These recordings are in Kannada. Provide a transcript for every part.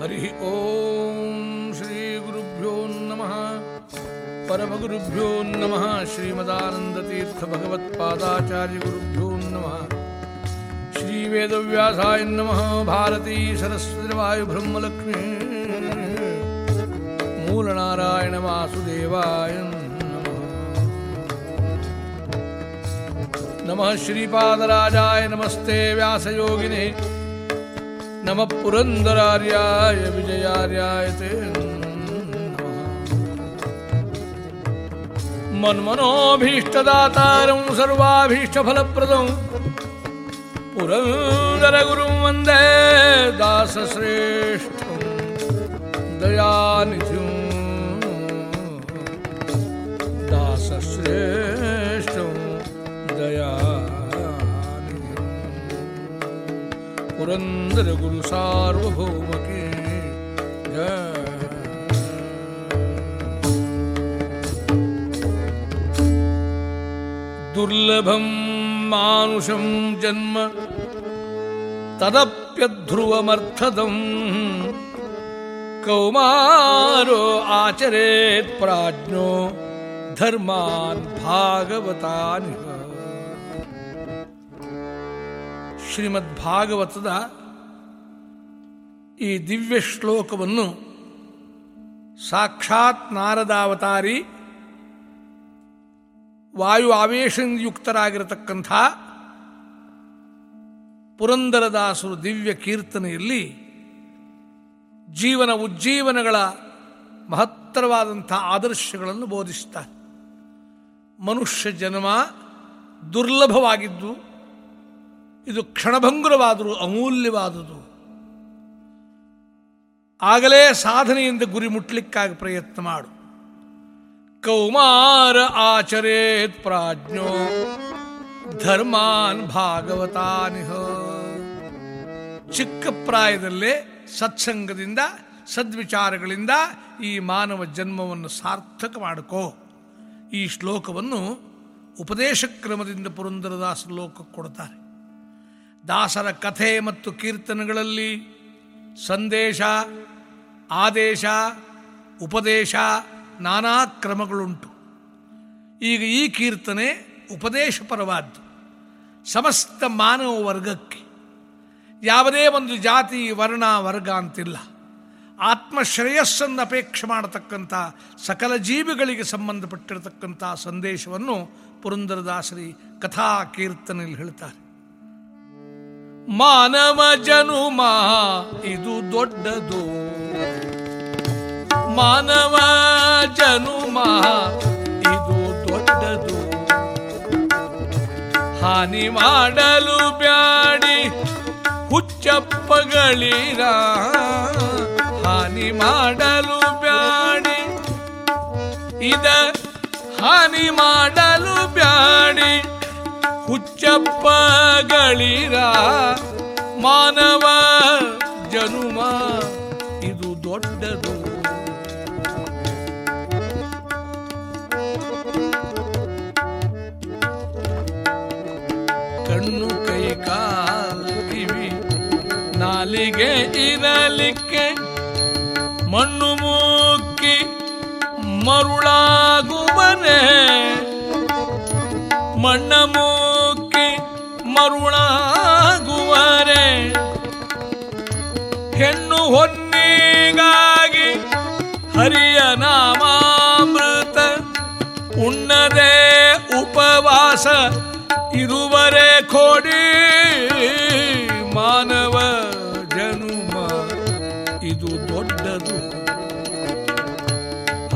ಹರಿ ಓಂ ಶ್ರೀ ಗುರುಭ್ಯೋ ನಮಃ ಪರಮಗುರುಭ್ಯೋ ನಮಃ ಶ್ರೀಮದಾನಂದತೀರ್ಥ ಭಗವತ್ಪಾದಾಚಾರ್ಯ ಗುರುಭ್ಯೋ ನಮಃ ಶ್ರೀ ವೇದವ್ಯಾಸಾಯ ನಮಃ ಭಾರತೀ ಸರಸ್ವತಿ ವಾಯು ಬ್ರಹ್ಮಲಕ್ಷ್ಮೀ नम पुरंदरार्याय विजयार्याय ते मन्मनोभीष्टदातारं सर्वाभीष्टफलप्रदं। पुरन्दरगुरुं वंदे दासश्रेष्ठं दयानिधिं। दासश्रेष्ठ ಪುರಂದರ ಗುರು ಸಾರ್ವಭೌಮಕ್ಕೆ ಜಯ ದುರ್ಲಭಂ ಮಾನುಷಂ ಜನ್ಮ ತದಪ್ಯಧ್ರುವಮರ್ಥದಂ ಕೌಮಾರೋ ಆಚರೇತ್ ಪ್ರಾಜ್ಞೋ ಧರ್ಮಾನ್ ಭಾಗವತಾನಿ ಶ್ರೀಮದ್ ಭಾಗವತದ ಈ ದಿವ್ಯ ಶ್ಲೋಕವನ್ನು ಸಾಕ್ಷಾತ್ ನಾರದಾವತಾರಿ ವಾಯು ಆವೇಶಯುಕ್ತರಾಗಿರತಕ್ಕಂಥ ಪುರಂದರದಾಸರು ದಿವ್ಯ ಕೀರ್ತನೆಯಲ್ಲಿ ಜೀವನ ಉಜ್ಜೀವನಗಳ ಮಹತ್ತರವಾದಂಥ ಆದರ್ಶಗಳನ್ನು ಬೋಧಿಸ್ತಾರೆ. ಮನುಷ್ಯ ಜನ್ಮ ದುರ್ಲಭವಾಗಿದ್ದು ಇದು ಕ್ಷಣಭಂಗುರವಾದರೂ ಅಮೂಲ್ಯವಾದುದು. ಆಗಲೇ ಸಾಧನೆಯಿಂದ ಗುರಿ ಮುಟ್ಲಿಕ್ಕಾಗಿ ಪ್ರಯತ್ನ ಮಾಡು. ಕೌಮಾರ ಆಚರೇತ್ ಪ್ರಾಜ್ಞೋ ಧರ್ಮಾನ್ ಭಾಗವತಾನಿಹ. ಚಿಕ್ಕ ಪ್ರಾಯದಲ್ಲೇ ಸತ್ಸಂಗದಿಂದ, ಸದ್ವಿಚಾರಗಳಿಂದ ಈ ಮಾನವ ಜನ್ಮವನ್ನು ಸಾರ್ಥಕ ಮಾಡಿಕೋ. ಈ ಶ್ಲೋಕವನ್ನು ಉಪದೇಶ ಕ್ರಮದಿಂದ ಪುರಂದರದಾಸ ಲೋಕಕ್ಕೆ ಕೊಡ್ತಾರೆ. ದಾಸರ ಕಥೆ ಮತ್ತು ಕೀರ್ತನೆಗಳಲ್ಲಿ ಸಂದೇಶ, ಆದೇಶ, ಉಪದೇಶ, ನಾನಾ ಕ್ರಮಗಳುಂಟು. ಈಗ ಈ ಕೀರ್ತನೆ ಉಪದೇಶಪರವಾದ್ದು. ಸಮಸ್ತ ಮಾನವ ವರ್ಗಕ್ಕೆ. ಯಾವುದೇ ಒಂದು ಜಾತಿ ವರ್ಣ ವರ್ಗ ಅಂತಿಲ್ಲ. ಆತ್ಮಶ್ರೇಯಸ್ಸನ್ನು ಅಪೇಕ್ಷೆ ಮಾಡತಕ್ಕಂಥ ಸಕಲ ಜೀವಿಗಳಿಗೆ ಸಂಬಂಧಪಟ್ಟಿರತಕ್ಕಂಥ ಸಂದೇಶವನ್ನು ಪುರಂದರದಾಸರಿ ಕಥಾ ಕೀರ್ತನೆಯಲ್ಲಿ ಹೇಳ್ತಾರೆ. ಮಾನವ ಜನುಮ, ಇದು ದೊಡ್ಡದು. ಮಾನವ ಜನುಮ, ಇದು ದೊಡ್ಡದು. ಹಾನಿ ಮಾಡಲು ಬ್ಯಾಡಿ ಹುಚ್ಚಪ್ಪಗಳಿರ. ಹಾನಿ ಮಾಡಲು ಬ್ಯಾಡಿ ಇದ ಹಾನಿ ಮಾಡಲು ಬ್ಯಾಡಿ ಹುಚ್ಚಪ್ಪಗಳಿರ ಮಾನವ ಜನುಮ, ಇದು ದೊಡ್ಡದು. ಕಣ್ಣು ಕೈ ಕಾಲಿವಿ ನಾಲಿಗೆ ಇರಲಿಕ್ಕೆ ಮಣ್ಣು ಮುಕ್ಕಿ ಮರುಳಾಗುವನೆ. ಮಣ್ಣ ಮುಕ್ಕಿ ಮರುಳಾಗುವರೆ. ಹೆಣ್ಣು ಹೊನ್ನಿಗಾಗಿ ಹರಿಯ ನಾಮಾಮೃತ, ಉಣ್ಣದೆ ಉಪವಾಸ ಇರುವರೆ ಕೋಡಿ. ಮಾನವ ಜನುಮ, ಇದು ದೊಡ್ಡದು.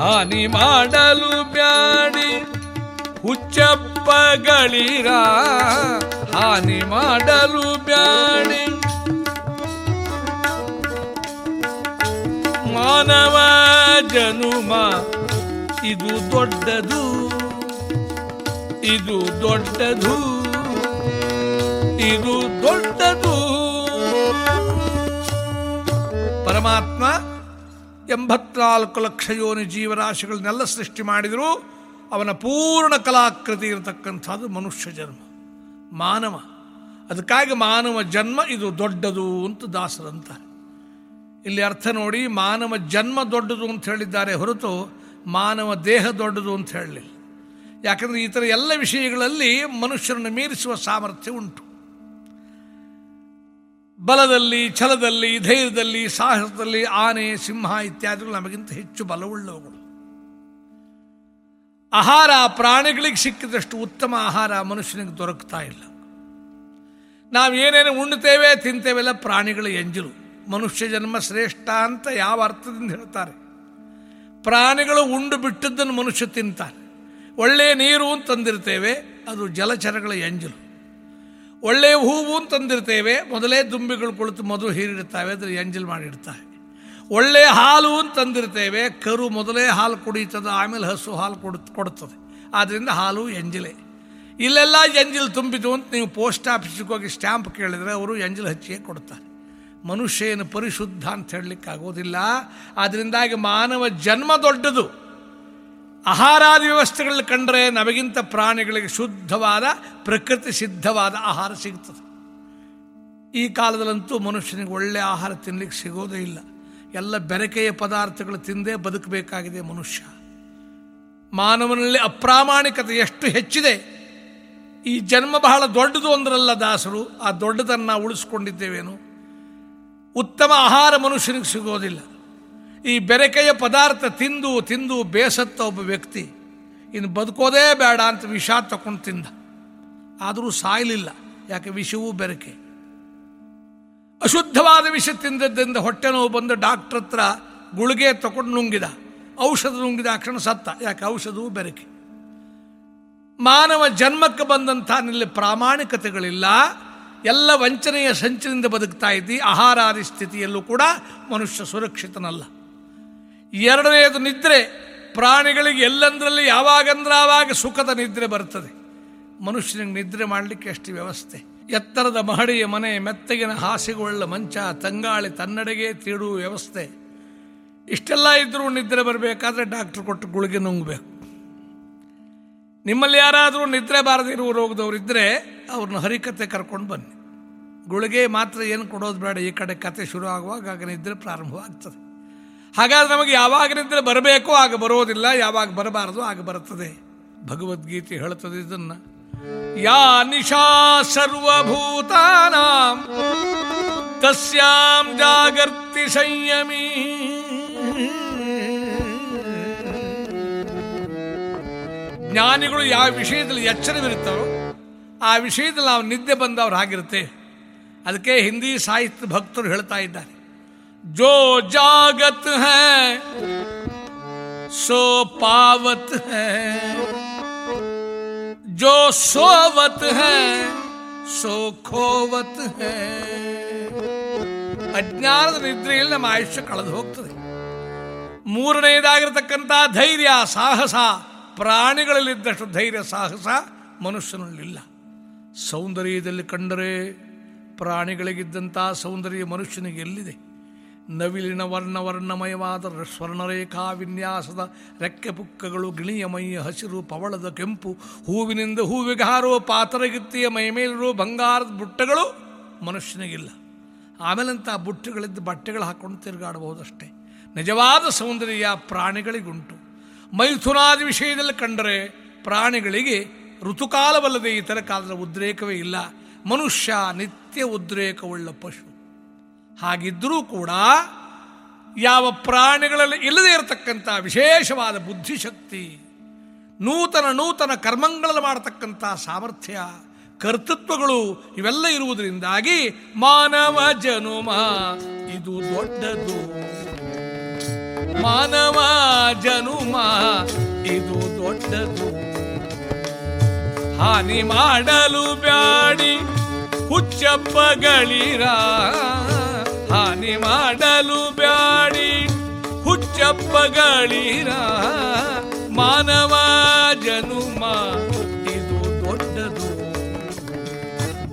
ಹಾನಿ ಮಾಡಲು ಬ್ಯಾಡಿ ಹುಚ್ಚಪ್ಪಗಳಿರ. ಹಾನಿ ಮಾಡಲು ಬ್ಯಾಡಿ ಮಾನವ ಜನುಮ, ಇದು ದೊಡ್ಡದು. ಇದು ದೊಡ್ಡದು. ಇದು ದೊಡ್ಡದು. ಪರಮಾತ್ಮ ಎಂಬತ್ನಾಲ್ಕು ಲಕ್ಷ ಯೋನಿ ಜೀವರಾಶಿಗಳನ್ನೆಲ್ಲ ಸೃಷ್ಟಿ ಮಾಡಿದರೂ. ಅವನ ಪೂರ್ಣ ಕಲಾಕೃತಿ ಇರತಕ್ಕಂಥದ್ದು ಮನುಷ್ಯ ಜನ್ಮ. ಮಾನವ. ಅದಕ್ಕಾಗಿ ಮಾನವ ಜನ್ಮ ಇದು ದೊಡ್ಡದು ಅಂತ ದಾಸರಂತಾರೆ ಇಲ್ಲಿ ಅರ್ಥ ನೋಡಿ, ಮಾನವ ಜನ್ಮ ದೊಡ್ಡದು ಅಂತ ಹೇಳಿದ್ದಾರೆ ಹೊರತು ಮಾನವ ದೇಹ ದೊಡ್ಡದು ಅಂತ ಹೇಳಲಿಲ್ಲ. ಯಾಕಂದರೆ ಈ ಥರ ಎಲ್ಲ ವಿಷಯಗಳಲ್ಲಿ ಮನುಷ್ಯರನ್ನು ಮೀರಿಸುವ ಸಾಮರ್ಥ್ಯ ಉಂಟು. ಬಲದಲ್ಲಿ, ಛಲದಲ್ಲಿ, ಧೈರ್ಯದಲ್ಲಿ, ಸಾಹಸದಲ್ಲಿ, ಆನೆ, ಸಿಂಹ ಇತ್ಯಾದಿಗಳು ನಮಗಿಂತ ಹೆಚ್ಚು ಬಲವುಳ್ಳವುಗಳು. ಆಹಾರ ಪ್ರಾಣಿಗಳಿಗೆ ಸಿಕ್ಕಿದಷ್ಟು ಉತ್ತಮ ಆಹಾರ ಮನುಷ್ಯನಿಗೆ ದೊರಕ್ತಾ ಇಲ್ಲ. ನಾವು ಏನೇನು ಉಣ್ತೇವೆ ತಿಂತೇವೆಲ್ಲ ಪ್ರಾಣಿಗಳ ಎಂಜಲು. ಮನುಷ್ಯ ಜನ್ಮ ಶ್ರೇಷ್ಠ ಅಂತ ಯಾವ ಅರ್ಥದಿಂದ ಹೇಳ್ತಾರೆ? ಪ್ರಾಣಿಗಳು ಉಂಡು ಬಿಟ್ಟದ್ದನ್ನು ಮನುಷ್ಯ ತಿಂತಾನೆ. ಒಳ್ಳೆಯ ನೀರು ಅಂತಂದಿರ್ತೇವೆ ಅದು ಜಲಚರಗಳ ಎಂಜಲು. ಒಳ್ಳೆಯ ಹೂವು ಅಂತಂದಿರ್ತೇವೆ ಮೊದಲೇ ದುಂಬಿಗಳು ಕುಳಿತು ಮಧು ಹೀರಿಡ್ತಾವೆ ಅದ್ರ ಎಂಜಲು ಮಾಡಿಡ್ತಾವೆ ಒಳ್ಳೆಯ ಹಾಲು ತಂದಿರ್ತೇವೆ. ಕರು ಮೊದಲೇ ಹಾಲು ಕುಡಿತದೆ, ಆಮೇಲೆ ಹಸು ಹಾಲು ಕೊಡ್, ಕೊಡ್ತದೆ. ಆದ್ದರಿಂದ ಹಾಲು ಎಂಜಿಲೆ. ಇಲ್ಲೆಲ್ಲ ಎಂಜಲ್ ತುಂಬಿತು ಅಂತ ನೀವು ಪೋಸ್ಟ್ ಆಫೀಸಿಗೆ ಹೋಗಿ ಸ್ಟ್ಯಾಂಪ್ ಕೇಳಿದರೆ ಅವರು ಎಂಜಲ್ ಹಚ್ಚಿಯೇ ಕೊಡ್ತಾರೆ. ಮನುಷ್ಯ ಏನು ಪರಿಶುದ್ಧ ಅಂತ ಹೇಳಲಿಕ್ಕಾಗೋದಿಲ್ಲ ಆದ್ದರಿಂದಾಗಿ ಮಾನವ ಜನ್ಮ ದೊಡ್ಡದು. ಆಹಾರಾದಿ ವ್ಯವಸ್ಥೆಗಳಲ್ಲಿ ಕಂಡರೆ ನಮಗಿಂತ ಪ್ರಾಣಿಗಳಿಗೆ ಶುದ್ಧವಾದ, ಪ್ರಕೃತಿ ಸಿದ್ಧವಾದ ಆಹಾರ ಸಿಗ್ತದೆ. ಈ ಕಾಲದಲ್ಲಂತೂ ಮನುಷ್ಯನಿಗೆ ಒಳ್ಳೆಯ ಆಹಾರ ತಿನ್ನಲಿಕ್ಕೆ ಸಿಗೋದೇ ಇಲ್ಲ. ಎಲ್ಲ ಬೆರಕೆಯ ಪದಾರ್ಥಗಳು ತಿಂದೇ ಬದುಕಬೇಕಾಗಿದೆ ಮನುಷ್ಯ. ಮಾನವನಲ್ಲಿ ಅಪ್ರಾಮಾಣಿಕತೆ ಎಷ್ಟು ಹೆಚ್ಚಿದೆ. ಈ ಜನ್ಮ ಬಹಳ ದೊಡ್ಡದು ಅಂದ್ರಲ್ಲ ದಾಸರು, ಆ ದೊಡ್ಡದನ್ನು ಉಳಿಸ್ಕೊಂಡಿದ್ದೇವೇನು? ಉತ್ತಮ ಆಹಾರ ಮನುಷ್ಯನಿಗೆ ಸಿಗೋದಿಲ್ಲ. ಈ ಬೆರಕೆಯ ಪದಾರ್ಥ ತಿಂದು ತಿಂದು ಬೇಸತ್ತ ಒಬ್ಬ ವ್ಯಕ್ತಿ, ಇನ್ನು ಬದುಕೋದೇ ಬೇಡ ಅಂತ ವಿಷ ತಗೊಂಡು ತಿಂದ. ಆದರೂ ಸಾಯಲಿಲ್ಲ, ಯಾಕೆ ವಿಷವೂ ಬೆರಕೆ. ಅಶುದ್ಧವಾದ ವಿಷ ತಿಂದದ್ದರಿಂದ ಹೊಟ್ಟೆ ನೋವು ಬಂದು ಡಾಕ್ಟ್ರ್ ಹತ್ರ ಗುಳಿಗೆ ತಗೊಂಡು ನುಂಗಿದ. ಔಷಧ ನುಂಗಿದ ಕ್ಷಣ ಸತ್ತ. ಯಾಕೆ? ಔಷಧವೂ ಬೆರಕೆ. ಮಾನವ ಜನ್ಮಕ್ಕೆ ಬಂದಂಥ ನಿಲ್ಲಿ ಪ್ರಾಮಾಣಿಕತೆಗಳಿಲ್ಲ. ಎಲ್ಲ ವಂಚನೆಯ ಸಂಚಿನಿಂದ ಬದುಕ್ತಾ ಇದ್ದಿ. ಆಹಾರಾದಿ ಸ್ಥಿತಿಯಲ್ಲೂ ಕೂಡ ಮನುಷ್ಯ ಸುರಕ್ಷಿತನಲ್ಲ. ಎರಡನೆಯದು ನಿದ್ರೆ. ಪ್ರಾಣಿಗಳಿಗೆ ಎಲ್ಲಂದ್ರಲ್ಲಿ ಯಾವಾಗಂದ್ರೆ ಆವಾಗ ಸುಖದ ನಿದ್ರೆ ಬರ್ತದೆ. ಮನುಷ್ಯನಿಗೆ ನಿದ್ರೆ ಮಾಡಲಿಕ್ಕೆ ಎಷ್ಟು ವ್ಯವಸ್ಥೆ? ಎತ್ತರದ ಮಹಡಿಯ ಮನೆ ಮೆತ್ತಗಿನ ಹಾಸಿಗೊಳ್ಳ ಮಂಚ, ತಂಗಾಳಿ ತನ್ನಡೆಗೆ ತೀಡು ವ್ಯವಸ್ಥೆ. ಇಷ್ಟೆಲ್ಲ ಇದ್ದರೂ ನಿದ್ರೆ ಬರಬೇಕಾದ್ರೆ ಡಾಕ್ಟ್ರ್ ಕೊಟ್ಟು ಗುಳಿಗೆ ನುಂಗಬೇಕು. ನಿಮ್ಮಲ್ಲಿ ಯಾರಾದರೂ ನಿದ್ರೆ ಬಾರದಿರುವ ರೋಗದವರಿದ್ದರೆ ಅವ್ರನ್ನ ಹರಿಕತೆ ಕರ್ಕೊಂಡು ಬನ್ನಿ. ಗುಳಿಗೆ ಮಾತ್ರ ಏನು ಕೊಡೋದು ಬೇಡ, ಈ ಕಡೆ ಕತೆ ಶುರು ಆಗುವಾಗ ಆಗ ನಿದ್ರೆ ಪ್ರಾರಂಭವಾಗ್ತದೆ ಹಾಗಾದ್ರೆ ನಮಗೆ ಯಾವಾಗ ನಿದ್ರೆ ಬರಬೇಕೋ ಆಗ ಬರೋದಿಲ್ಲ, ಯಾವಾಗ ಬರಬಾರದು ಆಗ ಬರುತ್ತದೆ. ಭಗವದ್ಗೀತೆ ಹೇಳ್ತದೆ ಇದನ್ನ. ಯಾ ನಿಶಾ ಸರ್ವಭೂತಾನಾಂ ತಸ್ಯಾಂ ಜಾಗರ್ತಿ ಸಂಯಮೀ ಜ್ಞಾನಿಗಳು ಯಾವ ವಿಷಯದಲ್ಲಿ ಎಚ್ಚರವಿರುತ್ತಾರೋ, ಆ ವಿಷಯದಲ್ಲಿ ನಾವು ನಿದ್ದೆ ಬಂದವ್ರು ಆಗಿರುತ್ತೆ. ಅದಕ್ಕೆ ಹಿಂದಿ ಸಾಹಿತ್ಯ ಭಕ್ತರು ಹೇಳ್ತಾ ಇದ್ದಾರೆ. ಜೋ ಜಾಗತ್ ಹೈ, ಸೋ ಪಾವತ್ ಹೈ. ಜೋ सोवत है ಸೋ ಖೋವತ್ ಅಜ್ಞಾನದ ನಿದ್ರೆಯಲ್ಲಿ ನಮ್ಮ ಆಯುಷ್ಯ ಕಳೆದು ಹೋಗ್ತದೆ. ಮೂರನೆಯದಾಗಿರತಕ್ಕಂಥ ಧೈರ್ಯ, ಸಾಹಸ, ಪ್ರಾಣಿಗಳಲ್ಲಿದ್ದಷ್ಟು ಧೈರ್ಯ, ಸಾಹಸ ಮನುಷ್ಯನಲ್ಲಿಲ್ಲ. ಸೌಂದರ್ಯದಲ್ಲಿ ಕಂಡರೆ ಪ್ರಾಣಿಗಳಿಗಿದ್ದಂಥ ಸೌಂದರ್ಯ ಮನುಷ್ಯನಿಗೆ ಎಲ್ಲಿದೆ? ನವಿಲಿನ ವರ್ಣ ವರ್ಣಮಯವಾದ ಸ್ವರ್ಣರೇಖಾ ವಿನ್ಯಾಸದ ರೆಕ್ಕೆ ಪುಕ್ಕಗಳು ಗಿಣಿಯಮಯ ಹಸಿರು ಪವಳದ ಕೆಂಪು ಹೂವಿನಿಂದ ಹೂವಿಗೆ ಹಾರುವ ಪಾತರಗಿತ್ತಿಯ ಮೈಮೇಲಿರುವ ಬಂಗಾರದ ಬುಟ್ಟಗಳು ಮನುಷ್ಯನಿಗಿಲ್ಲ. ಆಮೇಲಂತ ಬುಟ್ಟಗಳಿದ್ದ ಬಟ್ಟೆಗಳು ಹಾಕ್ಕೊಂಡು ತಿರುಗಾಡಬಹುದಷ್ಟೇ. ನಿಜವಾದ ಸೌಂದರ್ಯ ಪ್ರಾಣಿಗಳಿಗುಂಟು. ಮೈಥುನಾದಿ ವಿಷಯದಲ್ಲಿ ಕಂಡರೆ ಪ್ರಾಣಿಗಳಿಗೆ ಋತುಕಾಲವಲ್ಲದೆ ಇತರ ಕಾಲದ ಉದ್ರೇಕವೇ ಇಲ್ಲ. ಮನುಷ್ಯ ನಿತ್ಯ ಉದ್ರೇಕವುಳ್ಳ ಪಶು. ಹಾಗಿದ್ದರೂ ಕೂಡ ಯಾವ ಪ್ರಾಣಿಗಳಲ್ಲಿ ಇಲ್ಲದೇ ಇರತಕ್ಕಂಥ ವಿಶೇಷವಾದ ಬುದ್ಧಿಶಕ್ತಿ, ನೂತನ ನೂತನ ಕರ್ಮಗಳಲ್ಲಿ ಮಾಡತಕ್ಕಂಥ ಸಾಮರ್ಥ್ಯ, ಕರ್ತೃತ್ವಗಳು ಇವೆಲ್ಲ ಇರುವುದರಿಂದಾಗಿ ಮಾನವ ಜನುಮ ಇದು ದೊಡ್ಡದು. ಮಾನವ ಜನುಮ ಇದು ದೊಡ್ಡದು. ಹಾನಿ ಮಾಡಲು ಬ್ಯಾಡಿ ಹುಚ್ಚಪ್ಪಗಳಿರ ಹಾನಿ ಮಾಡಲು ಬ್ಯಾಡಿ ಹುಚ್ಚಪ್ಪಗಳಿರ ಮಾನವ ಜನುಮ. ಇದು ದೊಡ್ಡದು.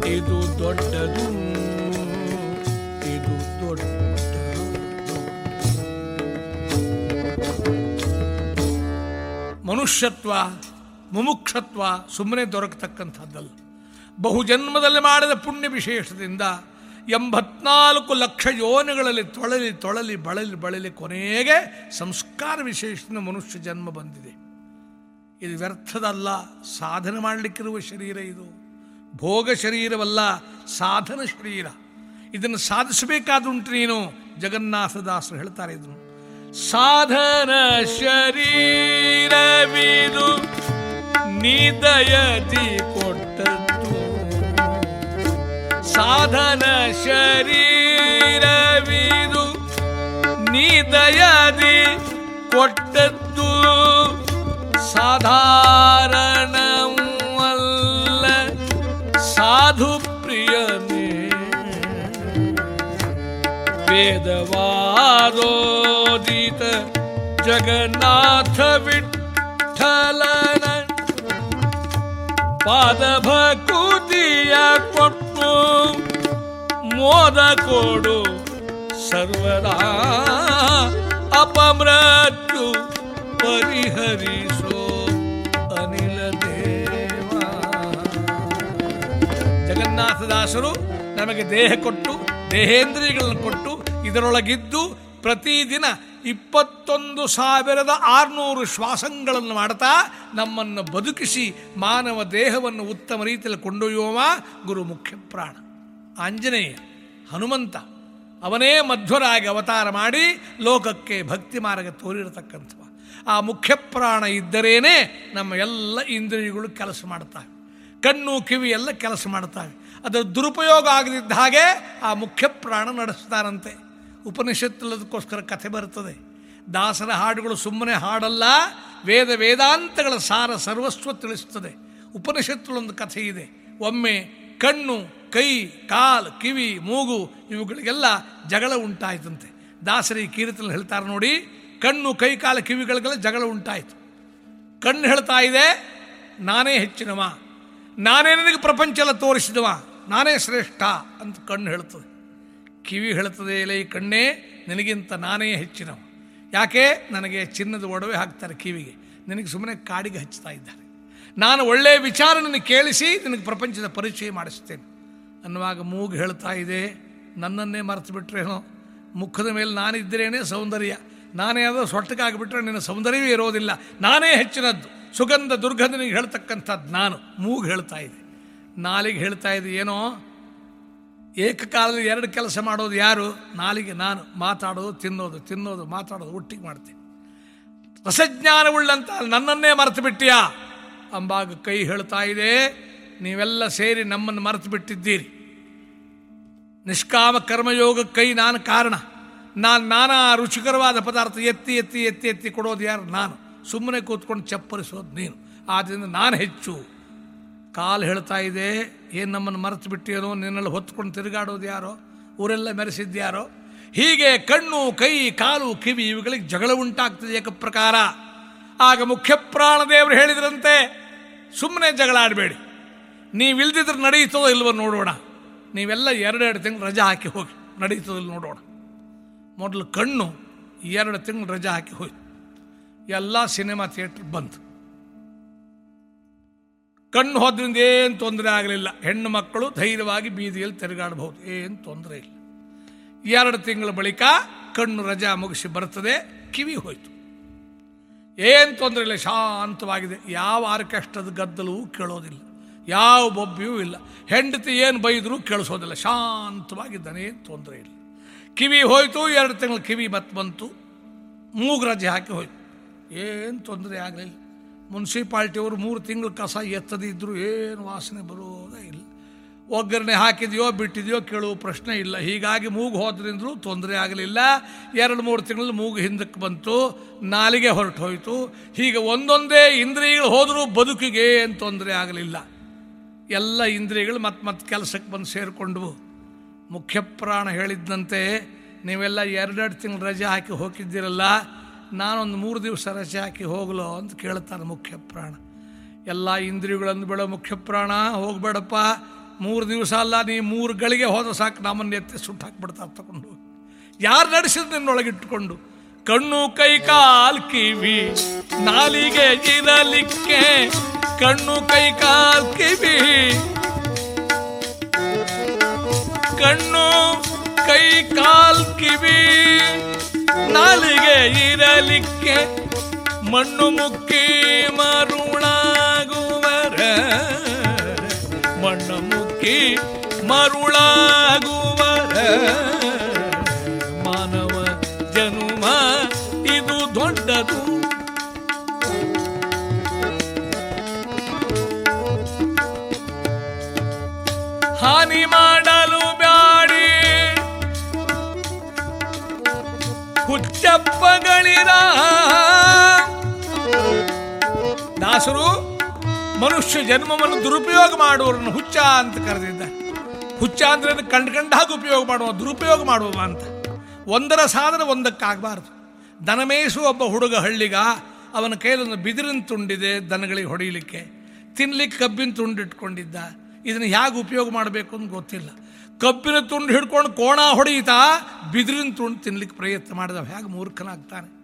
ಇದು ದೊಡ್ಡದು. ಇದು ದೊಡ್ಡದು. ಮನುಷ್ಯತ್ವ, ಮುಮುಕ್ಷತ್ವ ಸುಮ್ಮನೆ ದೊರಕತಕ್ಕಂಥದ್ದಲ್ಲ. ಬಹುಜನ್ಮದಲ್ಲಿ ಮಾಡಿದ ಪುಣ್ಯ ವಿಶೇಷದಿಂದ ಎಂಬತ್ನಾಲ್ಕು ಲಕ್ಷ ಯೋನಿಗಳಲ್ಲಿ ತೊಳಲಿ ತೊಳಲಿ ಬಳಲಿ ಬಳಲಿ ಕೊನೆಗೆ ಸಂಸ್ಕಾರ ವಿಶೇಷನ ಮನುಷ್ಯ ಜನ್ಮ ಬಂದಿದೆ. ಇದು ವ್ಯರ್ಥದಲ್ಲ, ಸಾಧನೆ ಮಾಡಲಿಕ್ಕಿರುವ ಶರೀರ ಇದು. ಭೋಗ ಶರೀರವಲ್ಲ, ಸಾಧನ ಶರೀರ. ಇದನ್ನು ಸಾಧಿಸಬೇಕಾದುಂಟು ನೀನು, ಜಗನ್ನಾಥದಾಸರು ಹೇಳ್ತಾರೆ ಇದನ್ನು. ಸಾಧನ ಶರೀರವಿದು ನಿದಯತಿ ಕೊಟ್ಟದ್ದು. ಸಾಧನ ಶರೀರವಿದು ನಿದಯದಿ ಕೊಟ್ಟದ್ದು ಸಾಧಾರಣವಲ್ಲ. ಸಾಧು ಪ್ರಿಯನೇ ವೇದವಾರೋದಿತ ಜಗನ್ನಾಥ ವಿಠಲನ ಪಾದ ಭಕುತಿಯ ಕೊಟ್ಟು ಮೋದ ಕೊಡು ಸರ್ವದಾ ಅಪಮೃತ್ಯು ಪರಿಹರಿಸೋ ಅನಿಲ ದೇವ. ಜಗನ್ನಾಥದಾಸರು ನಮಗೆ ದೇಹ ಕೊಟ್ಟು, ದೇಹೇಂದ್ರಿಯಗಳನ್ನು ಕೊಟ್ಟು ಇದರೊಳಗಿದ್ದು ಪ್ರತಿದಿನ ಇಪ್ಪತ್ತೊಂದು ಸಾವಿರದ ಆರುನೂರು ಶ್ವಾಸಗಳನ್ನು ಮಾಡ್ತಾ ನಮ್ಮನ್ನು ಬದುಕಿಸಿ ಮಾನವ ದೇಹವನ್ನು ಉತ್ತಮ ರೀತಿಯಲ್ಲಿ ಕೊಂಡೊಯ್ಯುವ ಗುರು ಮುಖ್ಯ ಪ್ರಾಣ. ಆಂಜನೇಯ, ಹನುಮಂತ, ಅವನೇ ಮಧ್ವರಾಗಿ ಅವತಾರ ಮಾಡಿ ಲೋಕಕ್ಕೆ ಭಕ್ತಿ ಮಾರ್ಗ ತೋರಿರತಕ್ಕಂಥವ. ಆ ಮುಖ್ಯ ಪ್ರಾಣ ಇದ್ದರೇನೆ ನಮ್ಮ ಎಲ್ಲ ಇಂದ್ರಿಯಗಳು ಕೆಲಸ ಮಾಡ್ತವೆ. ಕಣ್ಣು, ಕಿವಿ ಎಲ್ಲ ಕೆಲಸ ಮಾಡ್ತವೆ. ಅದರ ದುರುಪಯೋಗ ಆಗದಿದ್ದ ಹಾಗೆ ಆ ಮುಖ್ಯ ಪ್ರಾಣ ನಡೆಸ್ತಾರಂತೆ ಉಪನಿಷತ್ತುಲ್ಲದಕ್ಕೋಸ್ಕರ ಕಥೆ ಬರ್ತದೆ ದಾಸರ ಹಾಡುಗಳು ಸುಮ್ಮನೆ ಹಾಡಲ್ಲ, ವೇದ ವೇದಾಂತಗಳ ಸಾರ ಸರ್ವಸ್ವ ತಿಳಿಸುತ್ತದೆ. ಉಪನಿಷತ್ತುಗಳೊಂದು ಕಥೆ ಇದೆ. ಒಮ್ಮೆ ಕಣ್ಣು, ಕೈ, ಕಾಲು, ಕಿವಿ, ಮೂಗು ಇವುಗಳಿಗೆಲ್ಲ ಜಗಳ ಉಂಟಾಯಿತಂತೆ. ದಾಸರಿ ಕೀರ್ತನಲ್ಲಿ ಹೇಳ್ತಾರೆ ನೋಡಿ, ಕಣ್ಣು, ಕೈ, ಕಾಲು, ಕಿವಿಗಳಿಗೆಲ್ಲ ಜಗಳ ಉಂಟಾಯಿತು. ಕಣ್ಣು ಹೇಳ್ತಾ ಇದೆ, ನಾನೇ ಹೆಚ್ಚಿನವ. ನಾನೇ ನನಗೆ ಪ್ರಪಂಚ ಎಲ್ಲ ತೋರಿಸಿದವ. ನಾನೇ ಶ್ರೇಷ್ಠ ಅಂತ ಕಣ್ಣು ಹೇಳ್ತದೆ. ಕಿವಿ ಹೇಳ್ತದೆ ಇಲ್ಲ ಈ ಕಣ್ಣೇ, ನಿನಗಿಂತ ನಾನೇ ಹೆಚ್ಚಿನವ ಯಾಕೆ? ನನಗೆ ಚಿನ್ನದ ಒಡವೆ ಹಾಕ್ತಾರೆ ಕಿವಿಗೆ. ನಿನಗೆ ಸುಮ್ಮನೆ ಕಾಡಿಗೆ ಹಚ್ತಾ ಇದ್ದಾರೆ. ನಾನು ಒಳ್ಳೆಯ ವಿಚಾರ ನಿನಗೆ ಕೇಳಿಸಿ ನಿನಗೆ ಪ್ರಪಂಚದ ಪರಿಚಯ ಮಾಡಿಸ್ತೇನೆ. ಅನ್ನುವಾಗ ಮೂಗು ಹೇಳ್ತಾ ಇದೆ, ನನ್ನನ್ನೇ ಮರೆತು ಬಿಟ್ರೇನೋ ಮುಖದ ಮೇಲೆ ನಾನಿದ್ದರೇನೆ ಸೌಂದರ್ಯ. ನಾನೇ ಆದರೂ ಸೊಟ್ಟಕ್ಕಾಗಿಬಿಟ್ರೆ ನಿನ್ನ ಸೌಂದರ್ಯವೇ ಇರೋದಿಲ್ಲ. ನಾನೇ ಹೆಚ್ಚಿನದ್ದು. ಸುಗಂಧ ದುರ್ಗಂಧನಿಗೆ ಹೇಳ್ತಕ್ಕಂಥದ್ದು ನಾನು. ಮೂಗು ಹೇಳ್ತಾ ಇದೆ. ನಾಲಿಗೆ ಹೇಳ್ತಾ ಇದೆ, ಏನೋ? ಏಕಕಾಲದಲ್ಲಿ ಎರಡು ಕೆಲಸ ಮಾಡೋದು ಯಾರು? ನಾಲಿಗೆ ನಾನು. ಮಾತಾಡೋದು, ತಿನ್ನೋದು ತಿನ್ನೋದು, ಮಾತಾಡೋದು, ಒಟ್ಟಿಗೆ ಮಾಡ್ತೀನಿ. ರಸಜ್ಞಾನವುಳ್ಳಂತ ನನ್ನನ್ನೇ ಮರೆತು ಬಿಟ್ಟಿಯಾ ಅಂಬಾಗ ಕೈ ಹೇಳ್ತಾ ಇದೆ, ನೀವೆಲ್ಲ ಸೇರಿ ನಮ್ಮನ್ನು ಮರೆತು ಬಿಟ್ಟಿದ್ದೀರಿ ನಿಷ್ಕಾಮ ಕರ್ಮಯೋಗ ಕೈ ನಾನು ಕಾರಣ. ನಾನು ನಾನಾ ರುಚಿಕರವಾದ ಪದಾರ್ಥ ಎತ್ತಿ ಎತ್ತಿ ಎತ್ತಿ ಎತ್ತಿ ಕೊಡೋದು ಯಾರು? ನಾನು. ಸುಮ್ಮನೆ ಕೂತ್ಕೊಂಡು ಚಪ್ಪರಿಸೋದು ನೀನು. ಆದ್ದರಿಂದ ನಾನು ಹೆಚ್ಚು. ಕಾಲು ಹೇಳ್ತಾ ಇದೆ, ಏನು ನಮ್ಮನ್ನು ಮರೆತು ಬಿಟ್ಟಿಯೋ ನಿನ್ನೆಲ್ಲ ಹೊತ್ಕೊಂಡು ತಿರುಗಾಡೋದು ಯಾರೋ? ಊರೆಲ್ಲ ಮೆರೆಸಿದ್ಯಾರೋ ಹೀಗೆ ಕಣ್ಣು, ಕೈ, ಕಾಲು, ಕಿವಿ ಇವುಗಳಿಗೆ ಜಗಳ ಉಂಟಾಗ್ತದೆ ಏಕಪ್ರಕಾರ. ಆಗ ಮುಖ್ಯ ಪ್ರಾಣದೇವರು ಹೇಳಿದ್ರಂತೆ ಸುಮ್ಮನೆ ಜಗಳ ಆಡಬೇಡಿ ನೀವಿಲ್ದಿದ್ರೆ ನಡೆಯುತ್ತದೋ ಇಲ್ವೋ ನೋಡೋಣ. ನೀವೆಲ್ಲ ಎರಡೆರಡು ತಿಂಗಳು ರಜಾ ಹಾಕಿ ಹೋಗಿ, ನಡೀತದೋ ಇಲ್ಲಿ ನೋಡೋಣ. ಮೊದಲು ಕಣ್ಣು, ಎರಡು ತಿಂಗಳು ರಜಾ ಹಾಕಿ ಹೋಯ್ತು. ಎಲ್ಲ ಸಿನಿಮಾ ಥಿಯೇಟ್ರ್ ಬಂತು. ಕಣ್ಣು ಹೋದ್ರಿಂದ ಏನು ತೊಂದರೆ ಆಗಲಿಲ್ಲ. ಹೆಣ್ಣು ಮಕ್ಕಳು ಧೈರ್ಯವಾಗಿ ಬೀದಿಯಲ್ಲಿ ತಿರುಗಾಡಬಹುದು. ಏನು ತೊಂದರೆ ಇಲ್ಲ. ಎರಡು ತಿಂಗಳ ಬಳಿಕ ಕಣ್ಣು ರಜಾ ಮುಗಿಸಿ ಬರ್ತದೆ ಕಿವಿ ಹೋಯ್ತು. ಏನು ತೊಂದರೆ ಇಲ್ಲ, ಶಾಂತವಾಗಿದೆ. ಯಾವ ಆರ್ಕೆಸ್ಟ್ರದ ಗದ್ದಲವೂ ಕೇಳೋದಿಲ್ಲ. ಯಾವ ಬೊಬ್ಬಿಯೂ ಇಲ್ಲ. ಹೆಂಡತಿ ಏನು ಬೈದರೂ ಕೇಳಿಸೋದಿಲ್ಲ. ಶಾಂತವಾಗಿದ್ದಾನೆ, ಏನು ತೊಂದರೆ ಇಲ್ಲ. ಕಿವಿ ಹೋಯಿತು, ಎರಡು ತಿಂಗಳು ಕಿವಿ ಮತ್ತೆ ಬಂತು. ಮೂಗು ರಜೆ ಹಾಕಿ ಹೋಯ್ತು. ಏನು ತೊಂದರೆ ಆಗಲಿಲ್ಲ. ಮುನ್ಸಿಪಾಲ್ಟಿಯವರು ಮೂರು ತಿಂಗಳು ಕಸ ಎತ್ತದಿದ್ದರೂ ಏನು ವಾಸನೆ ಬರೋದೇ ಇಲ್ಲ. ಒಗ್ಗರಣೆ ಹಾಕಿದೆಯೋ, ಬಿಟ್ಟಿದೆಯೋ ಕೇಳುವ ಪ್ರಶ್ನೆ ಇಲ್ಲ. ಹೀಗಾಗಿ ಮೂಗು ಹೋದ್ರಿಂದಲೂ ತೊಂದರೆ ಆಗಲಿಲ್ಲ. ಎರಡು, ಮೂರು ತಿಂಗಳು ಮೂಗು ಹಿಂದಕ್ಕೆ ಬಂತು, ನಾಲಿಗೆ ಹೊರಟು ಹೋಯಿತು. ಹೀಗೆ ಒಂದೊಂದೇ ಇಂದ್ರಿಯಗಳು ಹೋದರೂ ಬದುಕಿಗೆ ಏನು ತೊಂದರೆ ಆಗಲಿಲ್ಲ. ಎಲ್ಲ ಇಂದ್ರಿಯಗಳು ಮತ್ತೆ ಮತ್ತೆ ಕೆಲಸಕ್ಕೆ ಬಂದು ಸೇರಿಕೊಂಡವು. ಮುಖ್ಯ ಪ್ರಾಣ ಹೇಳಿದ್ದಂತೆ ನೀವೆಲ್ಲ ಎರಡೆರಡು ತಿಂಗಳು ರಜೆ ಹಾಕಿ ಹೋಗಿದ್ದೀರಲ್ಲ ನಾನೊಂದು ಮೂರು ದಿವಸ ರಜೆ ಹಾಕಿ ಹೋಗಲೋ ಅಂತ ಕೇಳ್ತಾನೆ ಮುಖ್ಯ ಪ್ರಾಣ. ಎಲ್ಲ ಇಂದ್ರಿಯಗಳನ್ನು ಬಿಡೋ ಮುಖ್ಯ ಪ್ರಾಣ, ಹೋಗಬೇಡಪ್ಪ. ಮೂರು ದಿವಸ ಅಲ್ಲ, ನೀ ಮೂರು ಗಳಿಗೆ ಹೋದ ಸಾಕು, ನಮ್ಮನ್ನು ಎತ್ತಿ ಸುಟ್ಟು ಹಾಕ್ಬಿಡ್ತಾರೆ ತಗೊಂಡು ಯಾರು ನಡೆಸಿದ್ರು ನಿನ್ನೊಳಗಿಟ್ಕೊಂಡು ಕಣ್ಣು, ಕೈ, ಕಾಲ್, ಕಿವಿ. ನಾಲಿಗೆ ಇರಲಿಕ್ಕೆ, ಕಣ್ಣು, ಕೈ, ಕಾಲ್, ಕಿವಿ. ಕಣ್ಣು, ಕೈ, ಕಾಲ್, ಕಿವಿ. ನಾಲಿಗೆ ಇರಲಿಕ್ಕೆ ಮಣ್ಣು ಮುಕ್ಕಿ ಮರುಳಾಗುವರ. ಮಣ್ಣು ಮುಕ್ಕಿ ಮರುಳಾಗುವರ. ಮಾನವ ಜನುಮ ಇದು ದೊಡ್ಡದು. ಹಾನಿ ಮಾಡಲು ಹುಚ್ಚಪ್ಪಗಳಿರ ದಾಸರು, ಮನುಷ್ಯ ಜನ್ಮವನ್ನು ದುರುಪಯೋಗ ಮಾಡುವವರನ್ನು ಹುಚ್ಚ ಅಂತ ಕರೆದಿದ್ದ ಹುಚ್ಚ ಅಂದ್ರೆ ಅದು ಕಂಡು ಹಾಗೆ ಉಪಯೋಗ ಮಾಡುವ, ದುರುಪಯೋಗ ಮಾಡುವ ಅಂತ. ಒಂದರ ಸಾಧನ ಒಂದಕ್ಕಾಗಬಾರ್ದು. ದನ ಮೇಯಿಸುವ ಒಬ್ಬ ಹುಡುಗ ಹಳ್ಳಿಗ, ಅವನ ಕೈಲೊಂದು ಬಿದಿರಿನ ತುಂಡಿದೆ ದನಗಳಿಗೆ ಹೊಡೆಯಲಿಕ್ಕೆ. ತಿನ್ಲಿಕ್ಕೆ ಕಬ್ಬಿನ ತುಂಡಿಟ್ಕೊಂಡಿದ್ದ. ಇದನ್ನು ಹೇಗೆ ಉಪಯೋಗ ಮಾಡಬೇಕು ಅಂತ ಗೊತ್ತಿಲ್ಲ. ಕಬ್ಬಿನ ತುಂಡು ಹಿಡ್ಕೊಂಡು ಕೋಣ ಹೊಡೆಯುತ್ತಾ ಬಿದಿರಿನ ತುಂಡು ತಿನ್ಲಿಕ್ಕೆ ಪ್ರಯತ್ನ ಮಾಡಿದ ಹೇಗೆ ಮೂರ್ಖನಾಗ್ತಾನೆ.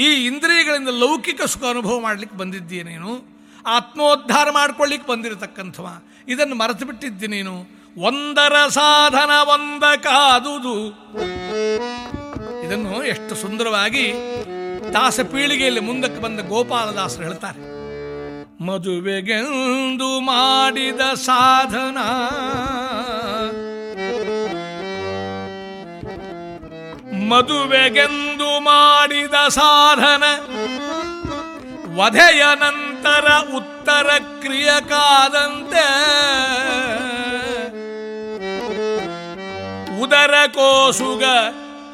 ಈ ಇಂದ್ರಿಯಗಳಿಂದ ಲೌಕಿಕ ಸುಖ ಅನುಭವ ಮಾಡಲಿಕ್ಕೆ ಬಂದಿದ್ದೀಯ ನೀನು. ಆತ್ಮೋದ್ಧಾರ ಮಾಡ್ಕೊಳ್ಳಿಕ್ಕೆ ಬಂದಿರತಕ್ಕಂಥವ. ಇದನ್ನು ಮರೆತು ಬಿಟ್ಟಿದ್ದಿ ನೀನು. ಒಂದರ ಸಾಧನ, ಒಂದ ಕಾದುದು. ಇದನ್ನು ಎಷ್ಟು ಸುಂದರವಾಗಿ ದಾಸ ಪೀಳಿಗೆಯಲ್ಲಿ ಮುಂದಕ್ಕೆ ಬಂದ ಗೋಪಾಲದಾಸರು ಹೇಳ್ತಾರೆ. ಮದುವೆಗೆಂದು ಮಾಡಿದ ಸಾಧನ ಮದುವೆಗೆಂದು ಮಾಡಿದ ಸಾಧನ. ವಧೆಯ ನಂತರ ಉತ್ತರ ಕ್ರಿಯಕಾದಂತೆ ಉದರ ಕೋಸುಗ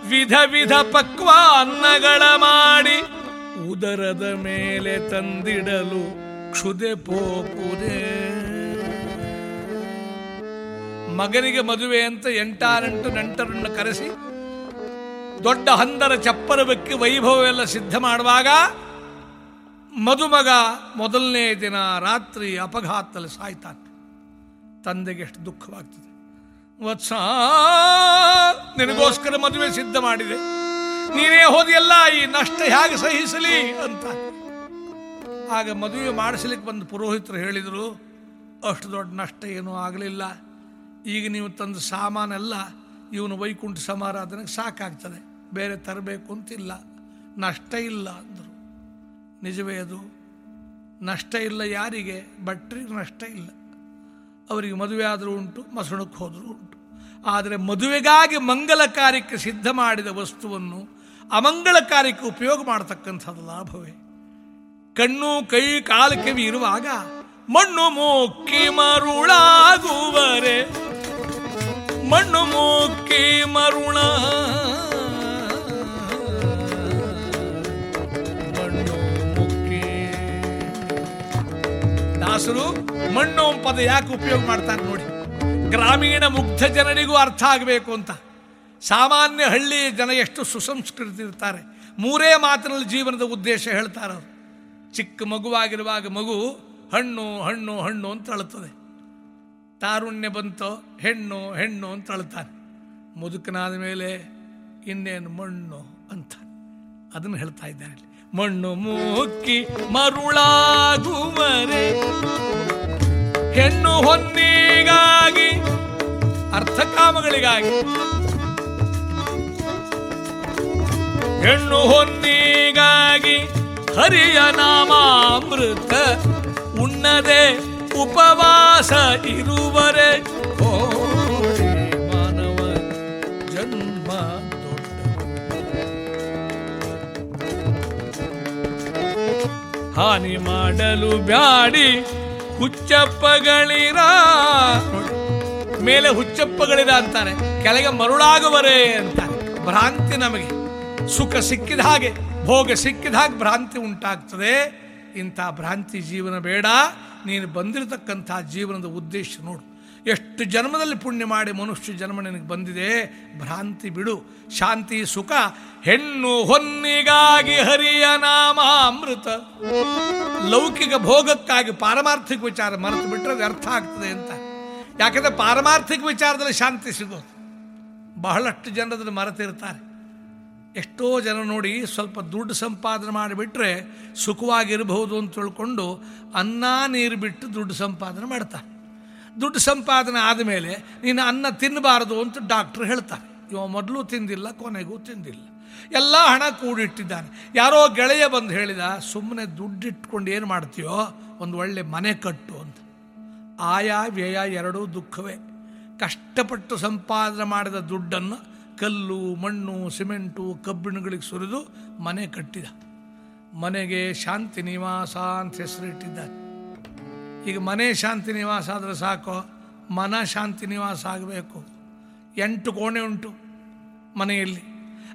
ವಿಧ ವಿಧ ಪಕ್ವ ಅನ್ನಗಳ ಮಾಡಿ ಉದರದ ಮೇಲೆ ತಂದಿಡಲು ಕ್ಷುದೆ ಪೋಕುದೆ. ಮಗನಿಗೆ ಮದುವೆ ಅಂತ ಎಂಟಾರೆಂಟು ನೆಂಟರನ್ನು ಕರೆಸಿ ದೊಡ್ಡ ಹಂದರ ಚಪ್ಪರ ಬೆಕ್ಕಿ ವೈಭವವೆಲ್ಲ ಸಿದ್ಧ ಮಾಡುವಾಗ ಮದುಮಗ ಮೊದಲನೇ ದಿನ ರಾತ್ರಿ ಅಪಘಾತದಲ್ಲಿ ಸಾಯ್ತಾನೆ. ತಂದೆಗೆ ಎಷ್ಟು ದುಃಖವಾಗ್ತದೆ. ವತ್ಸ, ನಿನಗೋಸ್ಕರ ಮದುವೆ ಸಿದ್ಧ ಮಾಡಿದೆ. ನೀನೇ ಹೋದಿಯಲ್ಲ, ಈ ನಷ್ಟ ಹೇಗೆ ಸಹಿಸಲಿ ಅಂತ. ಆಗ ಮದುವೆ ಮಾಡಿಸ್ಲಿಕ್ಕೆ ಬಂದು ಪುರೋಹಿತರು ಹೇಳಿದರು, ಅಷ್ಟು ದೊಡ್ಡ ನಷ್ಟ ಏನೂ ಆಗಲಿಲ್ಲ. ಈಗ ನೀವು ತಂದ ಸಾಮಾನೆಲ್ಲ, ಇವನು ವೈಕುಂಠ ಸಮಾರಾಧನೆಗೆ ಸಾಕಾಗ್ತದೆ. ಬೇರೆ ತರಬೇಕು ಅಂತಿಲ್ಲ. ನಷ್ಟ ಇಲ್ಲ ಅಂದರು. ನಿಜವೇ ಅದು? ನಷ್ಟ ಇಲ್ಲ ಯಾರಿಗೆ? ಭಟ್ರಿಗೆ ನಷ್ಟ ಇಲ್ಲ. ಅವರಿಗೆ ಮದುವೆ ಆದರೂ ಉಂಟು, ಮಸಣಕ್ಕೆ ಹೋದರೂ ಉಂಟು. ಆದರೆ ಮದುವೆಗಾಗಿ ಮಂಗಲ ಕಾರ್ಯಕ್ಕೆ ಸಿದ್ಧ ಮಾಡಿದ ವಸ್ತುವನ್ನು ಅಮಂಗಳ ಕಾರ್ಯಕ್ಕೆ ಉಪಯೋಗ ಮಾಡತಕ್ಕಂಥದ್ದು ಲಾಭವೇ? ಕಣ್ಣು, ಕೈ, ಕಾಲು, ಕಿವಿ ಇರುವಾಗ ಮಣ್ಣು ಮೂಕ್ಕಿ ಮರುಳಾಗುವರೆ. ಮಣ್ಣು ಮೂಕ್ಕಿ ಮರುಳ ದಾಸರು ಮಣ್ಣು ಪದ ಯಾಕೆ ಉಪಯೋಗ ಮಾಡ್ತಾರೆ ನೋಡಿ. ಗ್ರಾಮೀಣ ಮುಗ್ಧ ಜನರಿಗೂ ಅರ್ಥ ಆಗಬೇಕು ಅಂತ. ಸಾಮಾನ್ಯ ಹಳ್ಳಿ ಜನ ಎಷ್ಟು ಸುಸಂಸ್ಕೃತಿರ್ತಾರೆ. ಮೂರೇ ಮಾತಿನಲ್ಲಿ ಜೀವನದ ಉದ್ದೇಶ ಹೇಳ್ತಾರೆ ಅವರು. ಚಿಕ್ಕ ಮಗುವಾಗಿರುವಾಗ ಮಗು ಹಣ್ಣು ಹಣ್ಣು ಹಣ್ಣು ಅಂತ ಅಳುತ್ತದೆ. ತಾರುಣ್ಯ ಬಂತೋ, ಹೆಣ್ಣು ಹೆಣ್ಣು ಅಂತ ಅಳ್ತಾನೆ ಮುದುಕನಾದ ಮೇಲೆ ಇನ್ನೇನು ಮಣ್ಣು ಅಂತ. ಅದನ್ನು ಹೇಳ್ತಾ ಇದ್ದಾರೆ. ಮಣ್ಣು ಮುಕ್ಕಿ ಮರುಳಾಗುವರೆ. ಹೆಣ್ಣು ಹೊನ್ನಿಗಾಗಿ ಅರ್ಥಕಾಮಗಳಿಗಾಗಿ ಹೆಣ್ಣು ಹೊನ್ನಿಗಾಗಿ ಹರಿಯ ನಾಮಾಮೃತ ಉಣ್ಣದೆ ಉಪವಾಸ ಇರುವರೆ. ಕೋಟಿ ಹಾನಿ ಮಾಡಲು ಬ್ಯಾಡಿ ಹುಚ್ಚಪ್ಪಗಳಿರ. ಮೇಲೆ ಹುಚ್ಚಪ್ಪಗಳಿರ ಅಂತಾರೆ, ಕೆಳಗೆ ಮರುಳಾಗುವರೆ ಅಂತಾರೆ. ಭ್ರಾಂತಿ ನಮಗೆ. ಸುಖ ಸಿಕ್ಕಿದ ಹಾಗೆ, ಭೋಗ ಸಿಕ್ಕಿದ ಹಾಗೆ ಭ್ರಾಂತಿ ಉಂಟಾಗ್ತದೆ. ಇಂಥ ಭ್ರಾಂತಿ ಜೀವನ ಬೇಡ. ನೀನು ಬಂದಿರತಕ್ಕಂಥ ಜೀವನದ ಉದ್ದೇಶ ನೋಡು. ಎಷ್ಟು ಜನ್ಮದಲ್ಲಿ ಪುಣ್ಯ ಮಾಡಿ ಮನುಷ್ಯ ಜನ್ಮ ನಿನಗೆ ಬಂದಿದೆ, ಭ್ರಾಂತಿ ಬಿಡು. ಶಾಂತಿ, ಸುಖ, ಹೆಣ್ಣು ಹೊನ್ನಿಗಾಗಿ ಹರಿಯ ನಾಮ ಅಮೃತ. ಲೌಕಿಕ ಭೋಗಕ್ಕಾಗಿ ಪಾರಮಾರ್ಥಿಕ ವಿಚಾರ ಮರೆತು ಬಿಟ್ಟರೆ ವ್ಯರ್ಥ ಆಗ್ತದೆ ಅಂತ. ಯಾಕಂದರೆ ಪಾರಮಾರ್ಥಿಕ ವಿಚಾರದಲ್ಲಿ ಶಾಂತಿ ಸಿಗೋದು. ಬಹಳಷ್ಟು ಜನರದನ್ನು ಮರೆತಿರ್ತಾರೆ. ಎಷ್ಟೋ ಜನ ನೋಡಿ ಸ್ವಲ್ಪ ದುಡ್ಡು ಸಂಪಾದನೆ ಮಾಡಿಬಿಟ್ರೆ ಸುಖವಾಗಿರಬಹುದು ಅಂತ ತಿಳ್ಕೊಂಡು ಅನ್ನ, ನೀರು ಬಿಟ್ಟು ದುಡ್ಡು ಸಂಪಾದನೆ ಮಾಡ್ತಾರೆ. ದುಡ್ಡು ಸಂಪಾದನೆ ಆದಮೇಲೆ ನೀನು ಅನ್ನ ತಿನ್ನಬಾರದು ಅಂತ ಡಾಕ್ಟ್ರು ಹೇಳ್ತಾರೆ. ಇವ ಮೊದಲು ತಿಂದಿಲ್ಲ, ಕೊನೆಗೂ ತಿಂದಿಲ್ಲ. ಎಲ್ಲ ಹಣ ಕೂಡಿಟ್ಟಿದ್ದಾನೆ. ಯಾರೋ ಗೆಳೆಯ ಬಂದು ಹೇಳಿದ ಸುಮ್ಮನೆ ದುಡ್ಡಿಟ್ಕೊಂಡು ಏನು ಮಾಡ್ತೀಯೋ, ಒಂದು ಒಳ್ಳೆ ಮನೆ ಕಟ್ಟು ಅಂತ. ಆಯಾ ವ್ಯಯ ಎರಡೂ ದುಃಖವೇ. ಕಷ್ಟಪಟ್ಟು ಸಂಪಾದನೆ ಮಾಡಿದ ದುಡ್ಡನ್ನು ಕಲ್ಲು, ಮಣ್ಣು, ಸಿಮೆಂಟು, ಕಬ್ಬಿಣಗಳಿಗೆ ಸುರಿದು ಮನೆ ಕಟ್ಟಿದ. ಮನೆಗೆ ಶಾಂತಿ ನಿವಾಸ ಅಂತ ಹೆಸರಿಟ್ಟಿದ್ದಾರೆ. ಈಗ ಮನೆ ಶಾಂತಿ ನಿವಾಸ ಆದರೆ ಸಾಕು, ಮನ ಶಾಂತಿ ನಿವಾಸ ಆಗಬೇಕು. ಎಂಟು ಕೋಣೆ ಉಂಟು ಮನೆಯಲ್ಲಿ.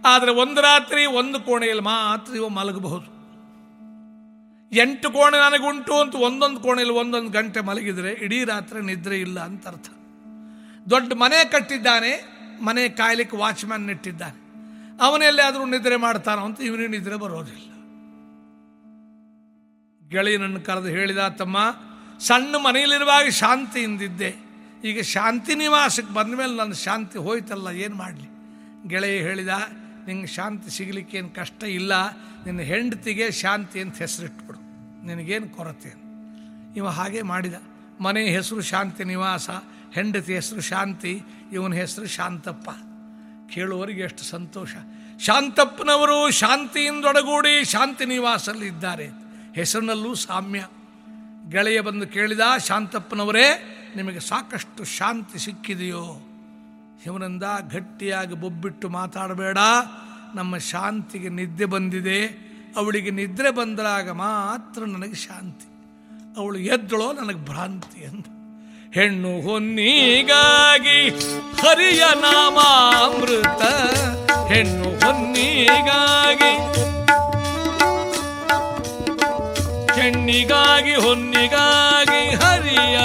ಆದರೆ ಒಂದು ರಾತ್ರಿ ಒಂದು ಕೋಣೆಯಲ್ಲಿ ಮಾತ್ರ ಇವು ಮಲಗಬಹುದು. ಎಂಟು ಕೋಣೆ ನನಗುಂಟು ಅಂತ ಒಂದೊಂದು ಕೋಣೆಯಲ್ಲಿ ಒಂದೊಂದು ಗಂಟೆ ಮಲಗಿದರೆ ಇಡೀ ರಾತ್ರಿ ನಿದ್ರೆ ಇಲ್ಲ ಅಂತ ಅರ್ಥ. ದೊಡ್ಡ ಮನೆ ಕಟ್ಟಿದ್ದಾನೆ, ಮನೆ ಕಾಯ್ಲಿಕ್ಕೆ ವಾಚ್ಮ್ಯಾನ್ ಇಟ್ಟಿದ್ದಾನೆ. ಅವನೆಲ್ಲಾದರೂ ನಿದ್ರೆ ಮಾಡ್ತಾನೋ ಅಂತ ಇವನಿಗೆ ನಿದ್ರೆ ಬರೋದಿಲ್ಲ. ಗೆಳೆಯನನ್ನು ಕರೆದು ಹೇಳಿದ ತಮ್ಮ ಸಣ್ಣ ಮನೆಯಲ್ಲಿರುವಾಗ ಶಾಂತಿಯಿಂದಿದ್ದೆ. ಈಗ ಶಾಂತಿ ನಿವಾಸಕ್ಕೆ ಬಂದ ಮೇಲೆ ನನ್ನ ಶಾಂತಿ ಹೋಯ್ತಲ್ಲ, ಏನು ಮಾಡಲಿ? ಗೆಳೆಯ ಹೇಳಿದ, ನಿಂಗೆ ಶಾಂತಿ ಸಿಗಲಿಕ್ಕೇನು ಕಷ್ಟ ಇಲ್ಲ, ನಿನ್ನ ಹೆಂಡತಿಗೆ ಶಾಂತಿ ಅಂತ ಹೆಸರಿಟ್ಬಿಡು. ನಿನಗೇನು ಕೊರತೆ ಇವ ಹಾಗೆ ಮಾಡಿದ. ಮನೆ ಹೆಸರು ಶಾಂತಿ ನಿವಾಸ, ಹೆಂಡತಿ ಹೆಸರು ಶಾಂತಿ, ಇವನ ಹೆಸರು ಶಾಂತಪ್ಪ. ಕೇಳುವವರಿಗೆ ಎಷ್ಟು ಸಂತೋಷ. ಶಾಂತಪ್ಪನವರು ಶಾಂತಿಯಿಂದೊಡಗೂಡಿ ಶಾಂತಿ ನಿವಾಸಲ್ಲಿ ಇದ್ದಾರೆ. ಹೆಸರಿನಲ್ಲೂ ಸಾಮ್ಯ. ಗೆಳೆಯ ಬಂದು ಕೇಳಿದ, ಶಾಂತಪ್ಪನವರೇ, ನಿಮಗೆ ಸಾಕಷ್ಟು ಶಾಂತಿ ಸಿಕ್ಕಿದೆಯೋ? ಇವನಿಂದ ಗಟ್ಟಿಯಾಗಿ ಬೊಬ್ಬಿಟ್ಟು ಮಾತಾಡಬೇಡ. ನಮ್ಮ ಶಾಂತಿಗೆ ನಿದ್ದೆ ಬಂದಿದೆ. ಅವಳಿಗೆ ನಿದ್ರೆ ಬಂದಾಗ ಮಾತ್ರ ನನಗೆ ಶಾಂತಿ. ಅವಳು ಎದ್ದಳೋ ನನಗೆ ಭ್ರಾಂತಿ ಅಂತ ಹೆಣ್ಣು ಹೊನ್ನಿಗಾಗಿ ಹರಿಯ ನಾಮಾಮೃತ. ಹೆಣ್ಣು ಹೊನ್ನಿಗಾಗಿ ಹೆಣ್ಣಿಗಾಗಿ ಹೊನ್ನಿಗಾಗಿ ಹರಿಯ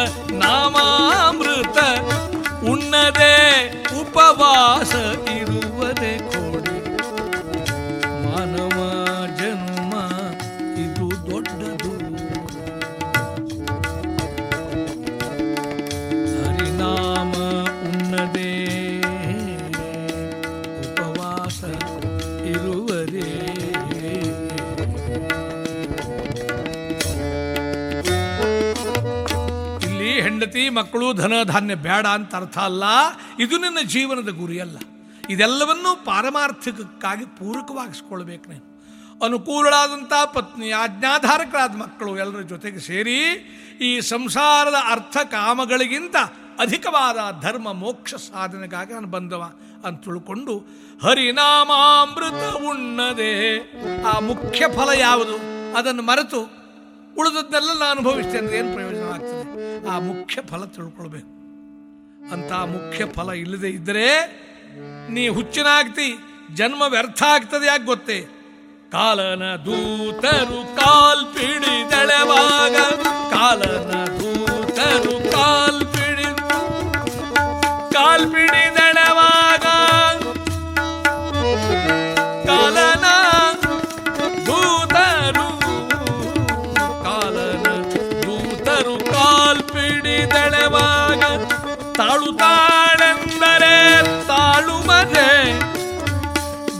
ಹೆಂಡತಿ ಮಕ್ಕಳು ಧನ ಧಾನ್ಯ ಬೇಡ ಅಂತ ಅರ್ಥ ಅಲ್ಲ. ಇದು ನಿನ್ನ ಜೀವನದ ಗುರಿಯಲ್ಲ ಇದೆಲ್ಲವನ್ನೂ ಪಾರಮಾರ್ಥಿಕಕ್ಕಾಗಿ ಪೂರಕವಾಗಿಸ್ಕೊಳ್ಬೇಕು ನೀನು. ಅನುಕೂಲಳಾದಂಥ ಪತ್ನಿ ಆಜ್ಞಾಧಾರಕರಾದ ಮಕ್ಕಳು ಎಲ್ಲರ ಜೊತೆಗೆ ಸೇರಿ ಈ ಸಂಸಾರದ ಅರ್ಥ ಕಾಮಗಳಿಗಿಂತ ಅಧಿಕವಾದ ಧರ್ಮ ಮೋಕ್ಷ ಸಾಧನೆಗಾಗಿ ನಾನು ಬಂದವ ಅಂತ ತಿಳ್ಕೊಂಡು, ಹರಿನಾಮಾಮೃತ ಉಣ್ಣದೆ. ಆ ಮುಖ್ಯ ಫಲ ಯಾವುದು? ಅದನ್ನು ಮರೆತು ಉಳಿದದ್ದನ್ನೆಲ್ಲ ನಾನು ಅನುಭವಿಸ್ತೇನೆ ಏನು ಪ್ರಯೋಜನ ಆಗ್ತದೆ? ಆ ಮುಖ್ಯ ಫಲ ತಿಳ್ಕೊಳ್ಬೇಕು. ಅಂತ ಮುಖ್ಯ ಫಲ ಇಲ್ಲದೆ ಇದ್ದರೆ ನೀ ಹುಚ್ಚಿನಾಗ್ತಿ, ಜನ್ಮ ವ್ಯರ್ಥ ಆಗ್ತದೆ ಯಾಕೆ ಗೊತ್ತೇ? ಕಾಲನ ದೂತರು ಕಾಲ್ ಪಿಡಿದೆಳೆವಾಗ ಕಾಲನ ದೂತರು ಕಾಲ್ ಪಿಡಿ, ಕಾಲ್ ಪಿಡಿದೆಳೆವಾಗ ತಾಳು ತಾಳೆಂದರೆ ತಾಳು ಮನೆ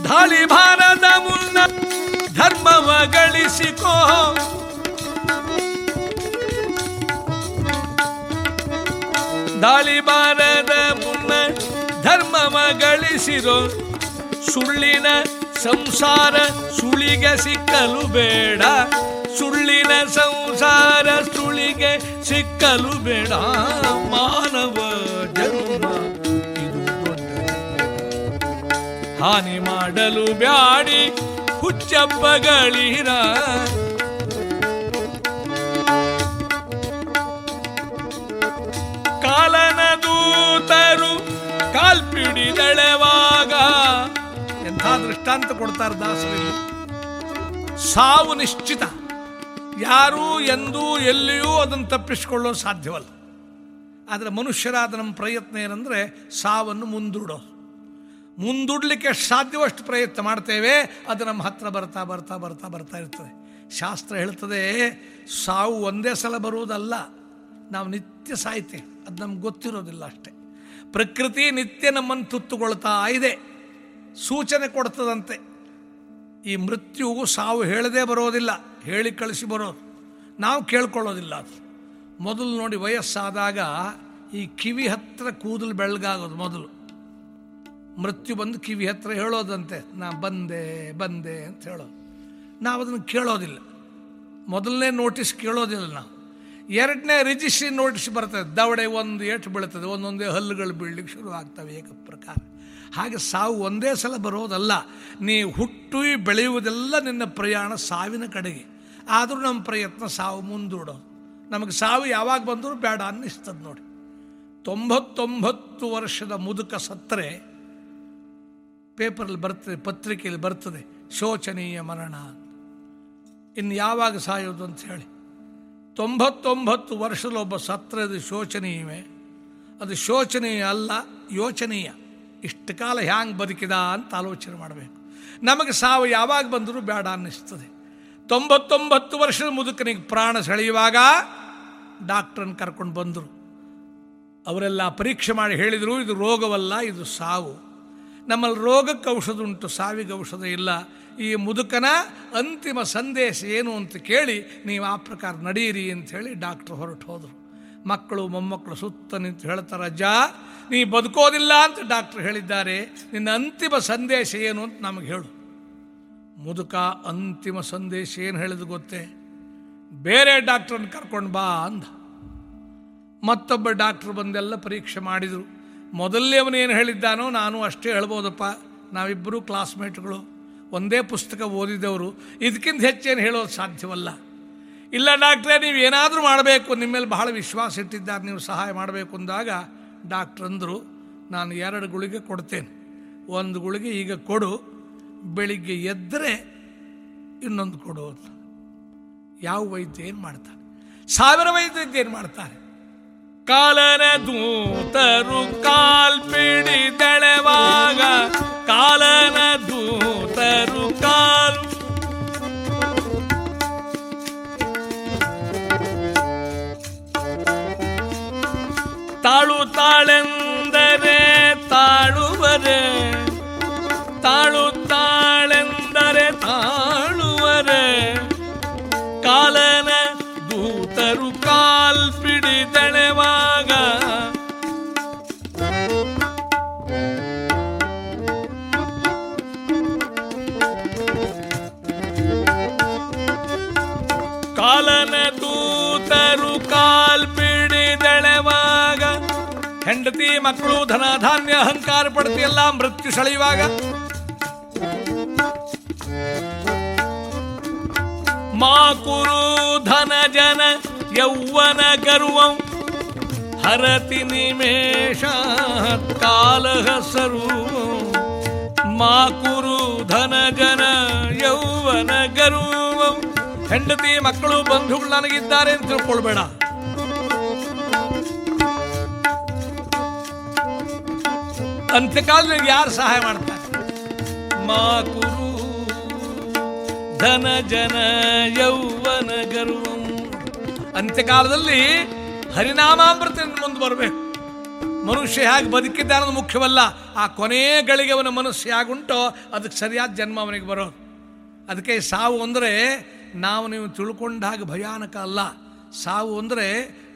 ಧಾಳಿ ಭಾರದ ಮುನ್ನ ಧರ್ಮವ ಗಳಿಸಿಕೋ. ದಾಳಿ ಬಾರದ ಮುನ್ನ ಧರ್ಮವ ಗಳಿಸಿರೋ. ಸುಳ್ಳಿನ ಸಂಸಾರ ಸುಳಿಗೆ ಸಿಕ್ಕಲು ಬೇಡ. ಸುಳ್ಳಿನ ಸಂಸಾರ ಸುಳಿಗೆ ಸಿಕ್ಕಲು ಬೇಡ ಮಾನವ. ಹಾನಿ ಮಾಡಲು ಬ್ಯಾಡಿ ಹುಚ್ಚಪ್ಪಗಳಿರ ಕಾಲನ ದೂತರು ಕಾಲ್ಪಿಡಿದಳೆವಾಗ. ಎಂಥ ದೃಷ್ಟಾಂತ ಕೊಡ್ತಾರೆ ದಾಸರಲ್ಲಿ ಸಾವು ನಿಶ್ಚಿತ. ಯಾರೂ ಎಂದೂ ಎಲ್ಲಿಯೂ ಅದನ್ನು ತಪ್ಪಿಸಿಕೊಳ್ಳೋ ಸಾಧ್ಯವಲ್ಲ. ಆದರೆ ಮನುಷ್ಯರಾದ ನಮ್ಮ ಪ್ರಯತ್ನ ಏನಂದರೆ ಸಾವನ್ನು ಮುಂದೂಡೋದು. ಮುಂದೂಡಲಿಕ್ಕೆ ಸಾಧ್ಯವಷ್ಟು ಸಾಧ್ಯವೋ ಪ್ರಯತ್ನ ಮಾಡ್ತೇವೆ, ಅದು ನಮ್ಮ ಹತ್ರ ಬರ್ತಾ ಬರ್ತಾ ಬರ್ತಾ ಬರ್ತಾ ಇರ್ತದೆ. ಶಾಸ್ತ್ರ ಹೇಳ್ತದೆ, ಸಾವು ಒಂದೇ ಸಲ ಬರುವುದಲ್ಲ, ನಾವು ನಿತ್ಯ ಸಾಯ್ತೆ ಅದು ನಮ್ಗೆ ಗೊತ್ತಿರೋದಿಲ್ಲ ಅಷ್ಟೇ. ಪ್ರಕೃತಿ ನಿತ್ಯ ನಮ್ಮನ್ನು ತುತ್ತುಕೊಳ್ತಾ ಇದೆ, ಸೂಚನೆ ಕೊಡ್ತದಂತೆ. ಈ ಮೃತ್ಯುವು ಸಾವು ಹೇಳದೇ ಬರೋದಿಲ್ಲ, ಹೇಳಿ ಕಳಿಸಿ ಬರೋದು. ನಾವು ಕೇಳ್ಕೊಳ್ಳೋದಿಲ್ಲ ಅದು. ಮೊದಲು ನೋಡಿ ವಯಸ್ಸಾದಾಗ ಈ ಕಿವಿ ಹತ್ತಿರ ಕೂದಲು ಬೆಳಗಾಗೋದು ಮೊದಲು. ಮೃತ್ಯು ಬಂದು ಕಿವಿ ಹತ್ರ ಹೇಳೋದಂತೆ, ನಾ ಬಂದೆ ಬಂದೆ ಅಂತ ಹೇಳೋದು. ನಾವು ಅದನ್ನು ಕೇಳೋದಿಲ್ಲ. ಮೊದಲನೇ ನೋಟಿಸ್ ಕೇಳೋದಿಲ್ಲ ನಾವು. ಎರಡನೇ ರಿಜಿಸ್ಟ್ರಿ ನೋಟಿಸ್ ಬರ್ತದೆ, ದವಡೆ ಒಂದು ಏಟು ಬೀಳ್ತದೆ, ಒಂದೊಂದೇ ಹಲ್ಲುಗಳು ಬೀಳ್ಲಿಕ್ಕೆ ಶುರು ಆಗ್ತವೆ ಏಕ ಪ್ರಕಾರ. ಹಾಗೆ ಸಾವು ಒಂದೇ ಸಲ ಬರೋದಲ್ಲ ನೀ ಹುಟ್ಟು ಬೆಳೆಯುವುದೆಲ್ಲ ನಿನ್ನ ಪ್ರಯಾಣ ಸಾವಿನ ಕಡೆಗೆ. ಆದರೂ ನಮ್ಮ ಪ್ರಯತ್ನ ಸಾವು ಮುಂದೂಡೋ ನಮಗೆ ಸಾವು ಯಾವಾಗ ಬಂದರೂ ಬೇಡ ಅನ್ನಿಸ್ತದೆ ನೋಡಿ. ತೊಂಬತ್ತೊಂಬತ್ತು ವರ್ಷದ ಮುದುಕ ಸತ್ತರೆ ಪೇಪರಲ್ಲಿ ಬರ್ತದೆ ಪತ್ರಿಕೆಯಲ್ಲಿ ಬರ್ತದೆ, ಶೋಚನೀಯ ಮರಣ ಇನ್ನು ಯಾವಾಗ ಸಾಯೋದು ಅಂತ ಹೇಳಿ. ತೊಂಬತ್ತೊಂಬತ್ತು ವರ್ಷದಲ್ಲೊಬ್ಬ ಸತ್ರದ ಶೋಚನೀಯವೇ? ಅದು ಶೋಚನೀಯ ಅಲ್ಲ, ಯೋಚನೀಯ. ಇಷ್ಟು ಕಾಲ ಹ್ಯಾಂಗೆ ಬದುಕಿದ ಅಂತ ಆಲೋಚನೆ ಮಾಡಬೇಕು. ನಮಗೆ ಸಾವು ಯಾವಾಗ ಬಂದರೂ ಬೇಡ ಅನ್ನಿಸ್ತದೆ. ತೊಂಬತ್ತೊಂಬತ್ತು ವರ್ಷದ ಮುದುಕನಿಗೆ ಪ್ರಾಣ ಸೆಳೆಯುವಾಗ ಡಾಕ್ಟ್ರನ್ನ ಕರ್ಕೊಂಡು ಬಂದರು. ಅವರೆಲ್ಲ ಪರೀಕ್ಷೆ ಮಾಡಿ ಹೇಳಿದರು, ಇದು ರೋಗವಲ್ಲ, ಇದು ಸಾವು. ನಮ್ಮಲ್ಲಿ ರೋಗಕ್ಕೆ ಔಷಧ ಉಂಟು ಸಾವಿಗೆ ಔಷಧ ಇಲ್ಲ. ಈ ಮುದುಕನ ಅಂತಿಮ ಸಂದೇಶ ಏನು ಅಂತ ಕೇಳಿ ನೀವು ಆ ಪ್ರಕಾರ ನಡೆಯಿರಿ ಅಂತ ಹೇಳಿ ಡಾಕ್ಟ್ರ್ ಹೊರಟು ಹೋದರು. ಮಕ್ಕಳು, ಮೊಮ್ಮಕ್ಕಳು ಸುತ್ತ ನಿಂತು ಹೇಳ್ತಾರೆ, ಅಜ್ಜ, ನೀ ಬದುಕೋದಿಲ್ಲ ಅಂತ ಡಾಕ್ಟ್ರ್ ಹೇಳಿದ್ದಾರೆ. ನಿನ್ನ ಅಂತಿಮ ಸಂದೇಶ ಏನು ಅಂತ ನಮಗೆ ಹೇಳು. ಮುದುಕ ಅಂತಿಮ ಸಂದೇಶ ಏನು ಹೇಳಿದ್ರು ಗೊತ್ತೇ? ಬೇರೆ ಡಾಕ್ಟ್ರನ್ನ ಕರ್ಕೊಂಡು ಬಾ ಅಂದ. ಮತ್ತೊಬ್ಬ ಡಾಕ್ಟ್ರು ಬಂದೆಲ್ಲ ಪರೀಕ್ಷೆ ಮಾಡಿದರು. ಮೊದಲೇ ಅವನೇನು ಹೇಳಿದ್ದಾನೋ ನಾನು ಅಷ್ಟೇ ಹೇಳ್ಬೋದಪ್ಪ. ನಾವಿಬ್ಬರೂ ಕ್ಲಾಸ್ಮೇಟ್ಗಳು. ಒಂದೇ ಪುಸ್ತಕ ಓದಿದವರು. ಇದಕ್ಕಿಂತ ಹೆಚ್ಚೇನು ಹೇಳೋದು ಸಾಧ್ಯವಲ್ಲ. ಇಲ್ಲ ಡಾಕ್ಟ್ರೇ, ನೀವು ಏನಾದರೂ ಮಾಡಬೇಕು. ನಿಮ್ಮ ಮೇಲೆ ಬಹಳ ವಿಶ್ವಾಸ ಇಟ್ಟಿದ್ದಾರೆ. ನೀವು ಸಹಾಯ ಮಾಡಬೇಕು ಅಂದಾಗ ಡಾಕ್ಟ್ರ್ ಅಂದರು, ನಾನು ಎರಡು ಗುಳಿಗೆ ಕೊಡ್ತೇನೆ. ಒಂದು ಗುಳಿಗೆ ಈಗ ಕೊಡು. ಬೆಳಿಗ್ಗೆ ಎದ್ದರೆ ಇನ್ನೊಂದು ಕೊಡು ಯಾವ ವೈದ್ಯ ಏನು ಮಾಡ್ತಾರೆ ಸಾವಿರ ವೈದ್ಯ ಏನು ಮಾಡ್ತಾರೆ? ಕಾಲನ ದೂತರು ಕಾಲ್ಪಿಡಿದೆಳೆವಾಗ ಕಾಲನ ದೂತರು ಕಾಲ್ ತಾಳು ತಾಳೆಂದರೆ ತಾಳುವರೆ ತಾಳು ತಾಳೆಂದರೆ ತಾಳುವರೆ ಹೆಂಡತಿ, ಮಕ್ಕಳು, ಧನ, ಧಾನ್ಯ, ಅಹಂಕಾರ, ಪಡ್ತಿ ಎಲ್ಲ ಮೃತ್ಯು ಸೆಳೆಯುವಾಗ ಮಾ ಕುರು ಧನ ಜನ ಯೌವನ ಗರ್ವಂ ಹರತಿ ನಿಮೇಶ ಕಾಲಹ ಮಾಕುರು ಮಾ ಧನ ಜನ ಯೌವನ ಗರ್ವಂ ಹೆಂಡತಿ, ಮಕ್ಕಳು, ಬಂಧುಗಳು ನನಗಿದ್ದಾರೆ ಅಂತ ತಿಳ್ಕೊಳ್ಬೇಡ. ಅಂತ್ಯಕಾಲದಲ್ಲಿ ಯಾರು ಸಹಾಯ ಮಾಡ್ತಾರೆ? ಮಾ ಕುರು ಧನ ಜನ ಯೌವನ ಗರ್ವಂ ಅಂತ್ಯಕಾಲದಲ್ಲಿ ಹರಿನಾಮಾಮೃತ ಮುಂದೆ ಬರಬೇಕು. ಮನುಷ್ಯ ಹೇಗೆ ಬದುಕಿದ್ದ ಅನ್ನೋದು ಮುಖ್ಯವಲ್ಲ. ಆ ಕೊನೆಯ ಗಳಿಗೆ ಅವನ ಮನಸ್ಸು ಹೇಗುಂಟೋ ಅದಕ್ಕೆ ಸರಿಯಾದ ಜನ್ಮ ಅವನಿಗೆ ಬರೋದು. ಅದಕ್ಕೆ ಸಾವು ಅಂದರೆ ನಾವು ನೀವು ತಿಳ್ಕೊಂಡ ಹಾಗೆ ಭಯಾನಕ ಅಲ್ಲ. ಸಾವು ಅಂದರೆ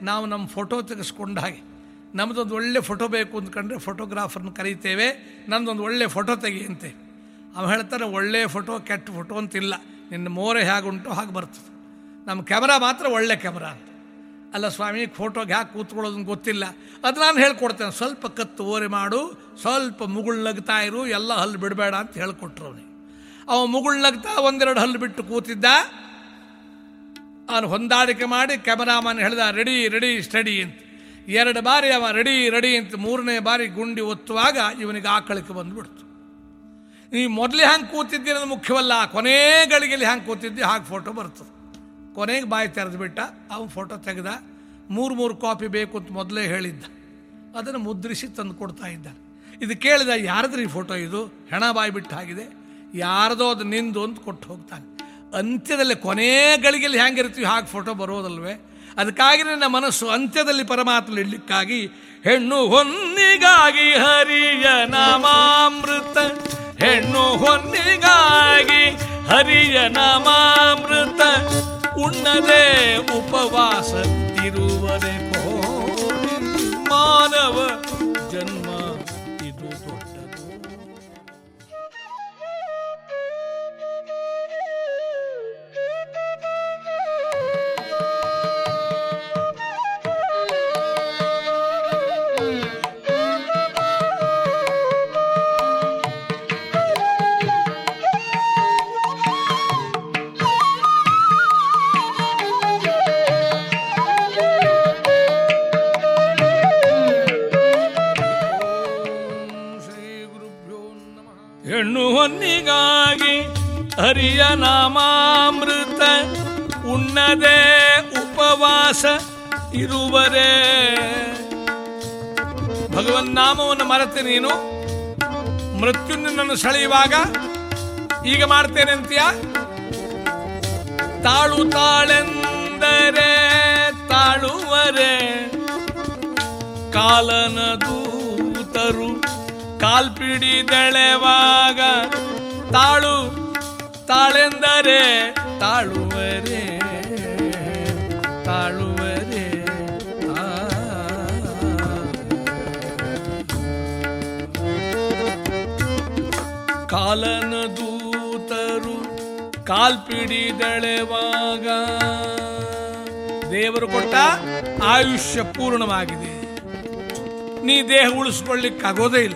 ನಾವು ನಮ್ಮ ಫೋಟೋ ತೆಗೆಸ್ಕೊಂಡ ಹಾಗೆ. ನಮ್ಮದೊಂದು ಒಳ್ಳೆ ಫೋಟೋ ಬೇಕು ಅಂದ್ಕೊಂಡ್ರೆ ಫೋಟೋಗ್ರಾಫರ್ನ ಕರೀತೇವೆ ನಂದೊಂದು ಒಳ್ಳೆ ಫೋಟೋ ತೆಗಿಯಂತೆ ಅವ ಹೇಳ್ತಾರೆ, ಒಳ್ಳೆ ಫೋಟೋ, ಕೆಟ್ಟ ಫೋಟೋ ಅಂತಿಲ್ಲ. ನಿನ್ನ ಮೋರೆ ಹೇಗುಂಟು ಹಾಗೆ ಬರ್ತದೆ. ನಮ್ಮ ಕ್ಯಾಮ್ರಾ ಮಾತ್ರ ಒಳ್ಳೆ ಕ್ಯಾಮ್ರಾ ಅಂತ. ಅಲ್ಲ ಸ್ವಾಮಿ, ಫೋಟೋಗೆ ಹ್ಯಾಕೆ ಕೂತ್ಕೊಳ್ಳೋದನ್ನು ಗೊತ್ತಿಲ್ಲ. ಅದು ನಾನು ಹೇಳ್ಕೊಡ್ತೇನೆ, ಸ್ವಲ್ಪ ಕತ್ತು ಓರೆ ಮಾಡು, ಸ್ವಲ್ಪ ಮುಗುಳ್ನಗ್ತಾ ಇರು, ಎಲ್ಲ ಹಲ್ಲು ಬಿಡಬೇಡ ಅಂತ ಹೇಳ್ಕೊಟ್ರು ಅವನಿಗೆ. ಅವ ಮುಗುಳ್ನಗ್ತಾ ಒಂದೆರಡು ಹಲ್ಲು ಬಿಟ್ಟು ಕೂತಿದ್ದ. ಅವನು ಹೊಂದಾಣಿಕೆ ಮಾಡಿ ಕ್ಯಾಮರಾಮನ್ ಹೇಳ್ದ, ರೆಡಿ ರೆಡಿ, ಸ್ಟಡಿ ಅಂತ. ಎರಡು ಬಾರಿ ಅವ ರೆಡಿ ರೆಡಿ ಅಂತ ಮೂರನೇ ಬಾರಿ ಗುಂಡಿ ಒತ್ತುವಾಗ ಇವನಿಗೆ ಆಕಳಿಕೆ ಬಂದುಬಿಡ್ತು. ನೀ ಮೊದಲೇ ಹಂಗೆ ಕೂತಿದ್ದಿ ಅನ್ನೋದು ಮುಖ್ಯವಲ್ಲ ಕೊನೇ ಗಳಿಗೆಯಲ್ಲಿ ಹ್ಯಾಂಗೆ ಕೂತಿದ್ದಿ ಹಾಗೆ ಫೋಟೋ ಬರ್ತದೆ. ಕೊನೆಗೆ ಬಾಯಿ ತೆರೆದು ಬಿಟ್ಟ ಅವನು ಫೋಟೋ ತೆಗೆದ, ಮೂರು ಮೂರು ಕಾಪಿ ಬೇಕು ಅಂತ ಮೊದಲೇ ಹೇಳಿದ್ದ. ಅದನ್ನು ಮುದ್ರಿಸಿ ತಂದು ಕೊಡ್ತಾ ಇದ್ದಾನೆ ಇದು ಕೇಳಿದ, ಯಾರದ್ರ ಈ ಫೋಟೋ ಇದು? ಹೆಣ ಬಾಯಿ ಬಿಟ್ಟು ಆಗಿದೆ ಯಾರದೋ ಅದು ನಿಂದು ಅಂತ ಕೊಟ್ಟು ಹೋಗ್ತಾನೆ. ಅಂತ್ಯದಲ್ಲಿ ಕೊನೇ ಗಳಿಗೆಯಲ್ಲಿ ಹ್ಯಾಂಗಿರ್ತೀವಿ ಹಾಗೆ ಫೋಟೋ ಬರೋದಲ್ವೇ ಅದಕ್ಕಾಗಿ ನನ್ನ ಮನಸ್ಸು ಅಂತ್ಯದಲ್ಲಿ ಪರಮಾತ್ಮ ಇಡ್ಲಿಕ್ಕಾಗಿ ಹೆಣ್ಣು ಹೊನ್ನಿಗಾಗಿ ಹರಿಯ ನಾಮಾಮೃತ, ಹೆಣ್ಣು ಹೊನ್ನಿಗಾಗಿ ಹರಿಯ ನಾಮಾಮೃತ, ಉಣ್ಣದೆ ಉಪವಾಸ ಇರುವರೆ ಕೋಡಿ ಹೊನ್ನಿಗಾಗಿ ಹರಿಯ ನಾಮಾಮೃತ, ಉಣ್ಣದೆ ಉಪವಾಸ ಇರುವರೇ. ಭಗವನ್ ನಾಮವನ್ನು ಮರೆತೆ ನೀನು, ಮೃತ್ಯು ನಿನ್ನನ್ನು ಸೆಳೆಯುವಾಗ ಈಗ ಮಾಡ್ತೇನೆ ಅಂತೀಯ? ತಾಳು ತಾಳೆಂದರೆ ತಾಳುವರೆ, ಕಾಲನ ದೂತರು ಕಾಲ್ಪಿಡಿದೆಳೆವಾಗ ತಾಳು, ತಾಳೆಂದರೆ ತಾಳುವರೆ ತಾಳುವರೆ. ಕಾಲನ ದೂತರು ಕಾಲ್ಪಿಡಿದೆಳೆವಾಗ ದೇವರು ಕೊಟ್ಟ ಆಯುಷ್ಯ ಪೂರ್ಣವಾಗಿದೆ ನೀ ದೇಹ ಉಳಿಸ್ಕೊಳ್ಳಿಕ್ಕಾಗೋದೇ ಇಲ್ಲ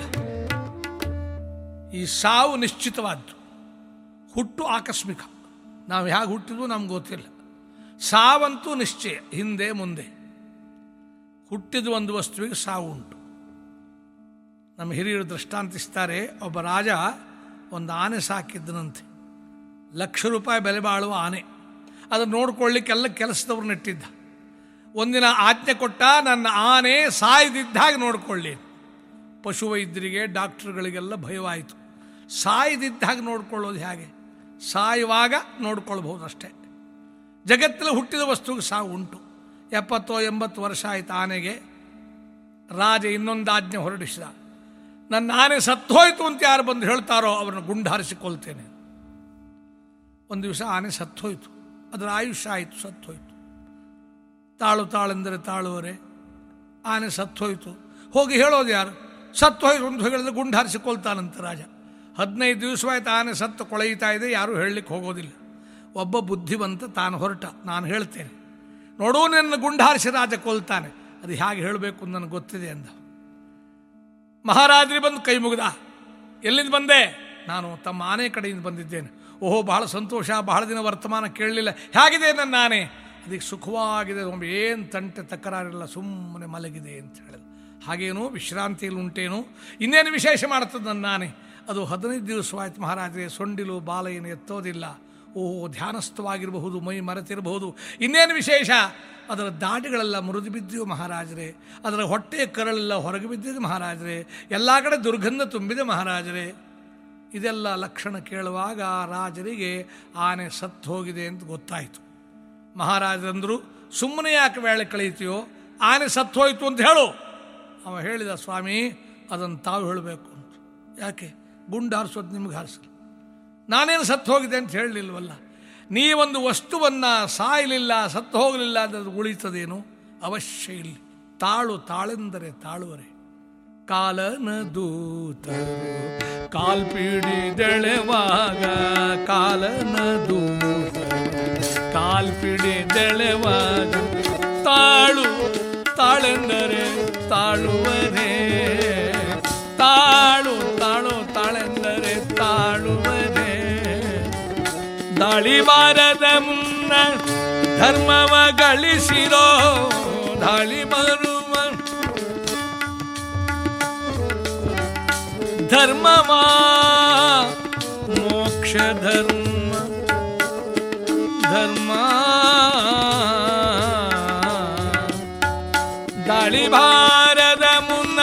ಈ ಸಾವು ನಿಶ್ಚಿತವಾದ್ದು. ಹುಟ್ಟು ಆಕಸ್ಮಿಕ. ನಾವು ಹೇಗೆ ಹುಟ್ಟಿದ್ವು ನಮ್ಗೆ ಗೊತ್ತಿಲ್ಲ. ಸಾವಂತೂ ನಿಶ್ಚಯ, ಹಿಂದೆ ಮುಂದೆ. ಹುಟ್ಟಿದ ಒಂದು ವಸ್ತುವಿಗೆ ಸಾವು ಉಂಟು. ನಮ್ಮ ಹಿರಿಯರು ದೃಷ್ಟಾಂತಿಸ್ತಾರೆ, ಒಬ್ಬ ರಾಜ ಒಂದು ಆನೆ ಸಾಕಿದ್ದನಂತೆ. ಲಕ್ಷ ರೂಪಾಯಿ ಬೆಲೆ ಬಾಳುವ ಆನೆ. ಅದನ್ನು ನೋಡ್ಕೊಳ್ಳಿಕ್ಕೆಲ್ಲ ಕೆಲಸದವ್ರು ನೆಟ್ಟಿದ್ದ ಒಂದಿನ ಆಜ್ಞೆ ಕೊಟ್ಟ, ನನ್ನ ಆನೆ ಸಾಯ್ದಿದ್ದಾಗ ನೋಡಿಕೊಳ್ಳಿ. ಪಶುವೈದ್ಯರಿಗೆ, ಡಾಕ್ಟ್ರುಗಳಿಗೆಲ್ಲ ಭಯವಾಯಿತು. ಸಾಯದಿದ್ದಾಗ ನೋಡ್ಕೊಳ್ಳೋದು ಹೇಗೆ? ಸಾಯುವಾಗ ನೋಡ್ಕೊಳ್ಬಹುದು ಅಷ್ಟೇ ಜಗತ್ತಲ್ಲಿ ಹುಟ್ಟಿದ ವಸ್ತುಗೆ ಸಾವು ಉಂಟು. ಎಪ್ಪತ್ತೋ, ಎಂಬತ್ತು ವರ್ಷ ಆಯಿತು ಆನೆಗೆ. ರಾಜ ಇನ್ನೊಂದು ಆಜ್ಞೆ ಹೊರಡಿಸಿದ. ನನ್ನ ಆನೆ ಸತ್ತೋಯ್ತು ಅಂತ ಯಾರು ಬಂದು ಹೇಳ್ತಾರೋ ಅವರನ್ನು ಗುಂಡಾರಿಸಿಕೊಳ್ತೇನೆ. ಒಂದು ದಿವಸ ಆನೆ ಸತ್ತೋಯ್ತು ಅದರ ಆಯುಷ್ಯ ಆಯಿತು ಸತ್ತೋಯ್ತು ತಾಳು ತಾಳೆಂದರೆ ತಾಳುವರೆ. ಆನೆ ಸತ್ತೋಯ್ತು ಹೋಗಿ ಹೇಳೋದು ಯಾರು? ಸತ್ತೋಯ್ತು ಅಂತ ಹೇಳಿದ್ರೆ ಗುಂಡಾರಿಸಿಕೊಳ್ತಾನಂತೆ ರಾಜ. ಹದಿನೈದು ದಿವಸವಾಯ್ತು ಆನೆ ಸತ್ತು ಕೊಳೆಯುತ್ತಾ ಇದೆ, ಯಾರೂ ಹೇಳಲಿಕ್ಕೆ ಹೋಗೋದಿಲ್ಲ. ಒಬ್ಬ ಬುದ್ಧಿವಂತ ತಾನು ಹೊರಟ, ನಾನು ಹೇಳ್ತೇನೆ. ನೋಡು, ನನ್ನ ಗುಂಡಾರಿಸಿ ರಾಜ ಕೊಲ್ತಾನೆ. ಅದು ಹೇಗೆ ಹೇಳಬೇಕು ನನಗೆ ಗೊತ್ತಿದೆ ಅಂದ. ಮಹಾರಾಜರಿ ಬಂದು ಕೈ ಮುಗಿದ. ಎಲ್ಲಿಂದ ಬಂದೆ? ನಾನು ತಮ್ಮ ಆನೆ ಕಡೆಯಿಂದ ಬಂದಿದ್ದೇನೆ. ಓಹೋ, ಬಹಳ ಸಂತೋಷ, ಬಹಳ ದಿನ ವರ್ತಮಾನ ಕೇಳಲಿಲ್ಲ. ಹೇಗಿದೆ ನನ್ನ ಆನೆ? ಅದಕ್ಕೆ ಸುಖವಾಗಿದೆ, ಒಮ್ಮೆ ಏನು ತಂಟೆ ತಕರಾರಿಲ್ಲ, ಸುಮ್ಮನೆ ಮಲಗಿದೆ ಅಂತ ಹೇಳಿದ. ಹಾಗೇನು ವಿಶ್ರಾಂತಿಯಲ್ಲಿ ಉಂಟೇನು? ಇನ್ನೇನು ವಿಶೇಷ ಮಾಡ್ತದೆ ನನ್ನ ಆನೆ? ಅದು ಹದಿನೈದು ದಿವಸವಾಯ್ತು ಮಹಾರಾಜರೇ, ಸೊಂಡಿಲು ಬಾಲ ಏನು ಎತ್ತೋದಿಲ್ಲ. ಓಹೋ, ಧ್ಯಾನಸ್ಥವಾಗಿರಬಹುದು, ಮೈ ಮರೆತಿರಬಹುದು. ಇನ್ನೇನು ವಿಶೇಷ? ಅದರ ದಾಟಿಗಳೆಲ್ಲ ಮುರಿದು ಬಿದ್ದಿವೆ ಮಹಾರಾಜರೇ. ಅದರ ಹೊಟ್ಟೆ ಕರಳೆಲ್ಲ ಹೊರಗೆ ಬಿದ್ದಿದೆ ಮಹಾರಾಜರೇ. ಎಲ್ಲ ಕಡೆ ದುರ್ಗಂಧ ತುಂಬಿದೆ ಮಹಾರಾಜರೇ. ಇದೆಲ್ಲ ಲಕ್ಷಣ ಕೇಳುವಾಗ ಆ ರಾಜರಿಗೆ ಆನೆ ಸತ್ತು ಹೋಗಿದೆ ಅಂತ ಗೊತ್ತಾಯಿತು. ಮಹಾರಾಜರಂದರು, ಸುಮ್ಮನೆ ಯಾಕೆ ವೇಳೆ ಕಳೀತೀಯೋ ಆನೆ ಸತ್ತು ಹೋಯಿತು ಅಂತ ಹೇಳು. ಅವ ಹೇಳಿದ, ಸ್ವಾಮಿ, ಅದನ್ನು ತಾವು ಹೇಳಬೇಕು. ಅಂತ ಯಾಕೆ? ಗುಂಡು ಹಾರಿಸೋದು ನಿಮ್ಗೆ ಹಾರಿಸಲಿ. ನಾನೇನು ಸತ್ತು ಹೋಗಿದೆ ಅಂತ ಹೇಳಲಿಲ್ವಲ್ಲ? ನೀವೊಂದು ವಸ್ತುವನ್ನು ಸಾಯಲಿಲ್ಲ, ಸತ್ತು ಹೋಗಲಿಲ್ಲ ಅಂದರೆ ಉಳಿತದೇನು? ಅವಶ್ಯ ಇಲ್ಲಿ. ತಾಳು ತಾಳೆಂದರೆ ತಾಳುವರೆ. ಕಾಲನ ದೂತರು ಕಾಲ್ಪಿಡಿದೆಳೆವಾಗ ಕಾಲನ ದೂತರು ಕಾಲ್ಪಿಡಿದೆಳೆವಾಗ ತಾಳು ತಾಳೆಂದರೆ ತಾಳುವರೆ. ತಾಳೆಂದರೆ ತಾಳುವರೆ ದಾಳಿ ಬಾರದ ಮುನ್ನ ಧರ್ಮವ ಗಳಿಸಿರೋ ದಾಳಿ ಬರುವ ಧರ್ಮವ ಮೋಕ್ಷ ಧರ್ಮ. ಧರ್ಮ ದಾಳಿ ಮುನ್ನ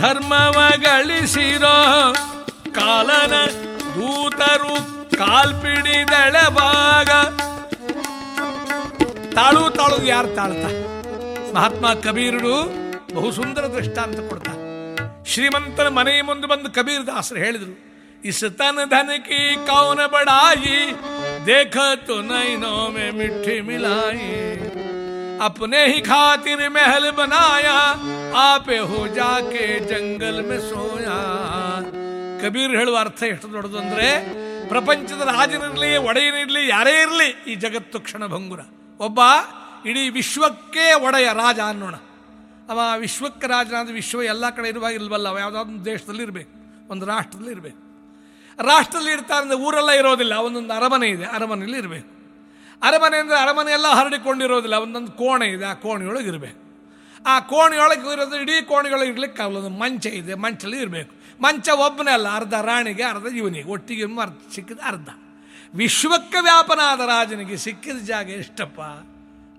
ಧರ್ಮವ ಗಳಿಸಿರೋ ಕಾಲನ ದೂತರು ಕಾಲ್ಪಿಡಿದೆಳಬಾಗ ತಾಳು ತಾಳು ಯಾರು ತಾಳ್ತಾ ಮಹಾತ್ಮ ಕಬೀರರು ಬಹು ಸುಂದರ ದೃಷ್ಟಾಂತ ಕೊಡ್ತಾರೆ ಶ್ರೀಮಂತನ ಮನೆ ಮುಂದೆ ಬಂದು ಕಬೀರ್ ದಾಸರು ಹೇಳಿದರು इस तन धन की कौन बढ़ाई देख तो नैनों में मिट्टी मिलाई अपने ही खातिर महल बनाया आपे हो जाके जंगल में सोया ಕಬೀರ್ ಹೇಳುವ ಅರ್ಥ ಎಷ್ಟು ದೊಡ್ಡದು ಅಂದರೆ, ಪ್ರಪಂಚದ ರಾಜನಿರಲಿ, ಒಡೆಯನಿರಲಿ, ಯಾರೇ ಇರಲಿ, ಈ ಜಗತ್ತು ಕ್ಷಣಭಂಗುರ ಒಬ್ಬ ಇಡೀ ವಿಶ್ವಕ್ಕೆ ಒಡೆಯ ರಾಜ ಅನ್ನೋಣ. ಅವ ವಿಶ್ವಕ್ಕೆ ರಾಜನಾದ ವಿಶ್ವ ಎಲ್ಲ ಕಡೆ ಇರುವಾಗ ಇಲ್ವಲ್ಲ ಅವ ಯಾವುದಾದ್ರೂ ದೇಶದಲ್ಲಿ ಇರಬೇಕು, ಒಂದು ರಾಷ್ಟ್ರದಲ್ಲಿ ಇರಬೇಕು. ರಾಷ್ಟ್ರದಲ್ಲಿ ಇರ್ತಾ ಅಂದರೆ ಊರೆಲ್ಲ ಇರೋದಿಲ್ಲ, ಒಂದೊಂದು ಅರಮನೆ ಇದೆ, ಅರಮನೆಯಲ್ಲಿ ಇರಬೇಕು. ಅರಮನೆ ಅಂದರೆ ಅರಮನೆ ಎಲ್ಲ ಹರಡಿಕೊಂಡಿರೋದಿಲ್ಲ, ಒಂದೊಂದು ಕೋಣೆ ಇದೆ, ಆ ಕೋಣೆಯೊಳಗೆ ಇರಬೇಕು. ಆ ಕೋಣೆಯೊಳಗೆ ಇರೋದು, ಇಡೀ ಕೋಣೆಯೊಳಗೆ ಇರಲಿಕ್ಕೆ ಒಂದು ಮಂಚ ಇದೆ, ಮಂಚಲ್ಲಿ ಇರಬೇಕು. ಮಂಚ ಒಬ್ಬನೇ ಅಲ್ಲ, ಅರ್ಧ ರಾಣಿಗೆ, ಅರ್ಧ ಇವನಿಗೆ. ಒಟ್ಟಿಗೆ ಅರ್ಧ ಸಿಕ್ಕಿದ ಅರ್ಧ. ವಿಶ್ವಕ್ಕೆ ವ್ಯಾಪನಾದ ರಾಜನಿಗೆ ಸಿಕ್ಕಿದ ಜಾಗ ಎಷ್ಟಪ್ಪ?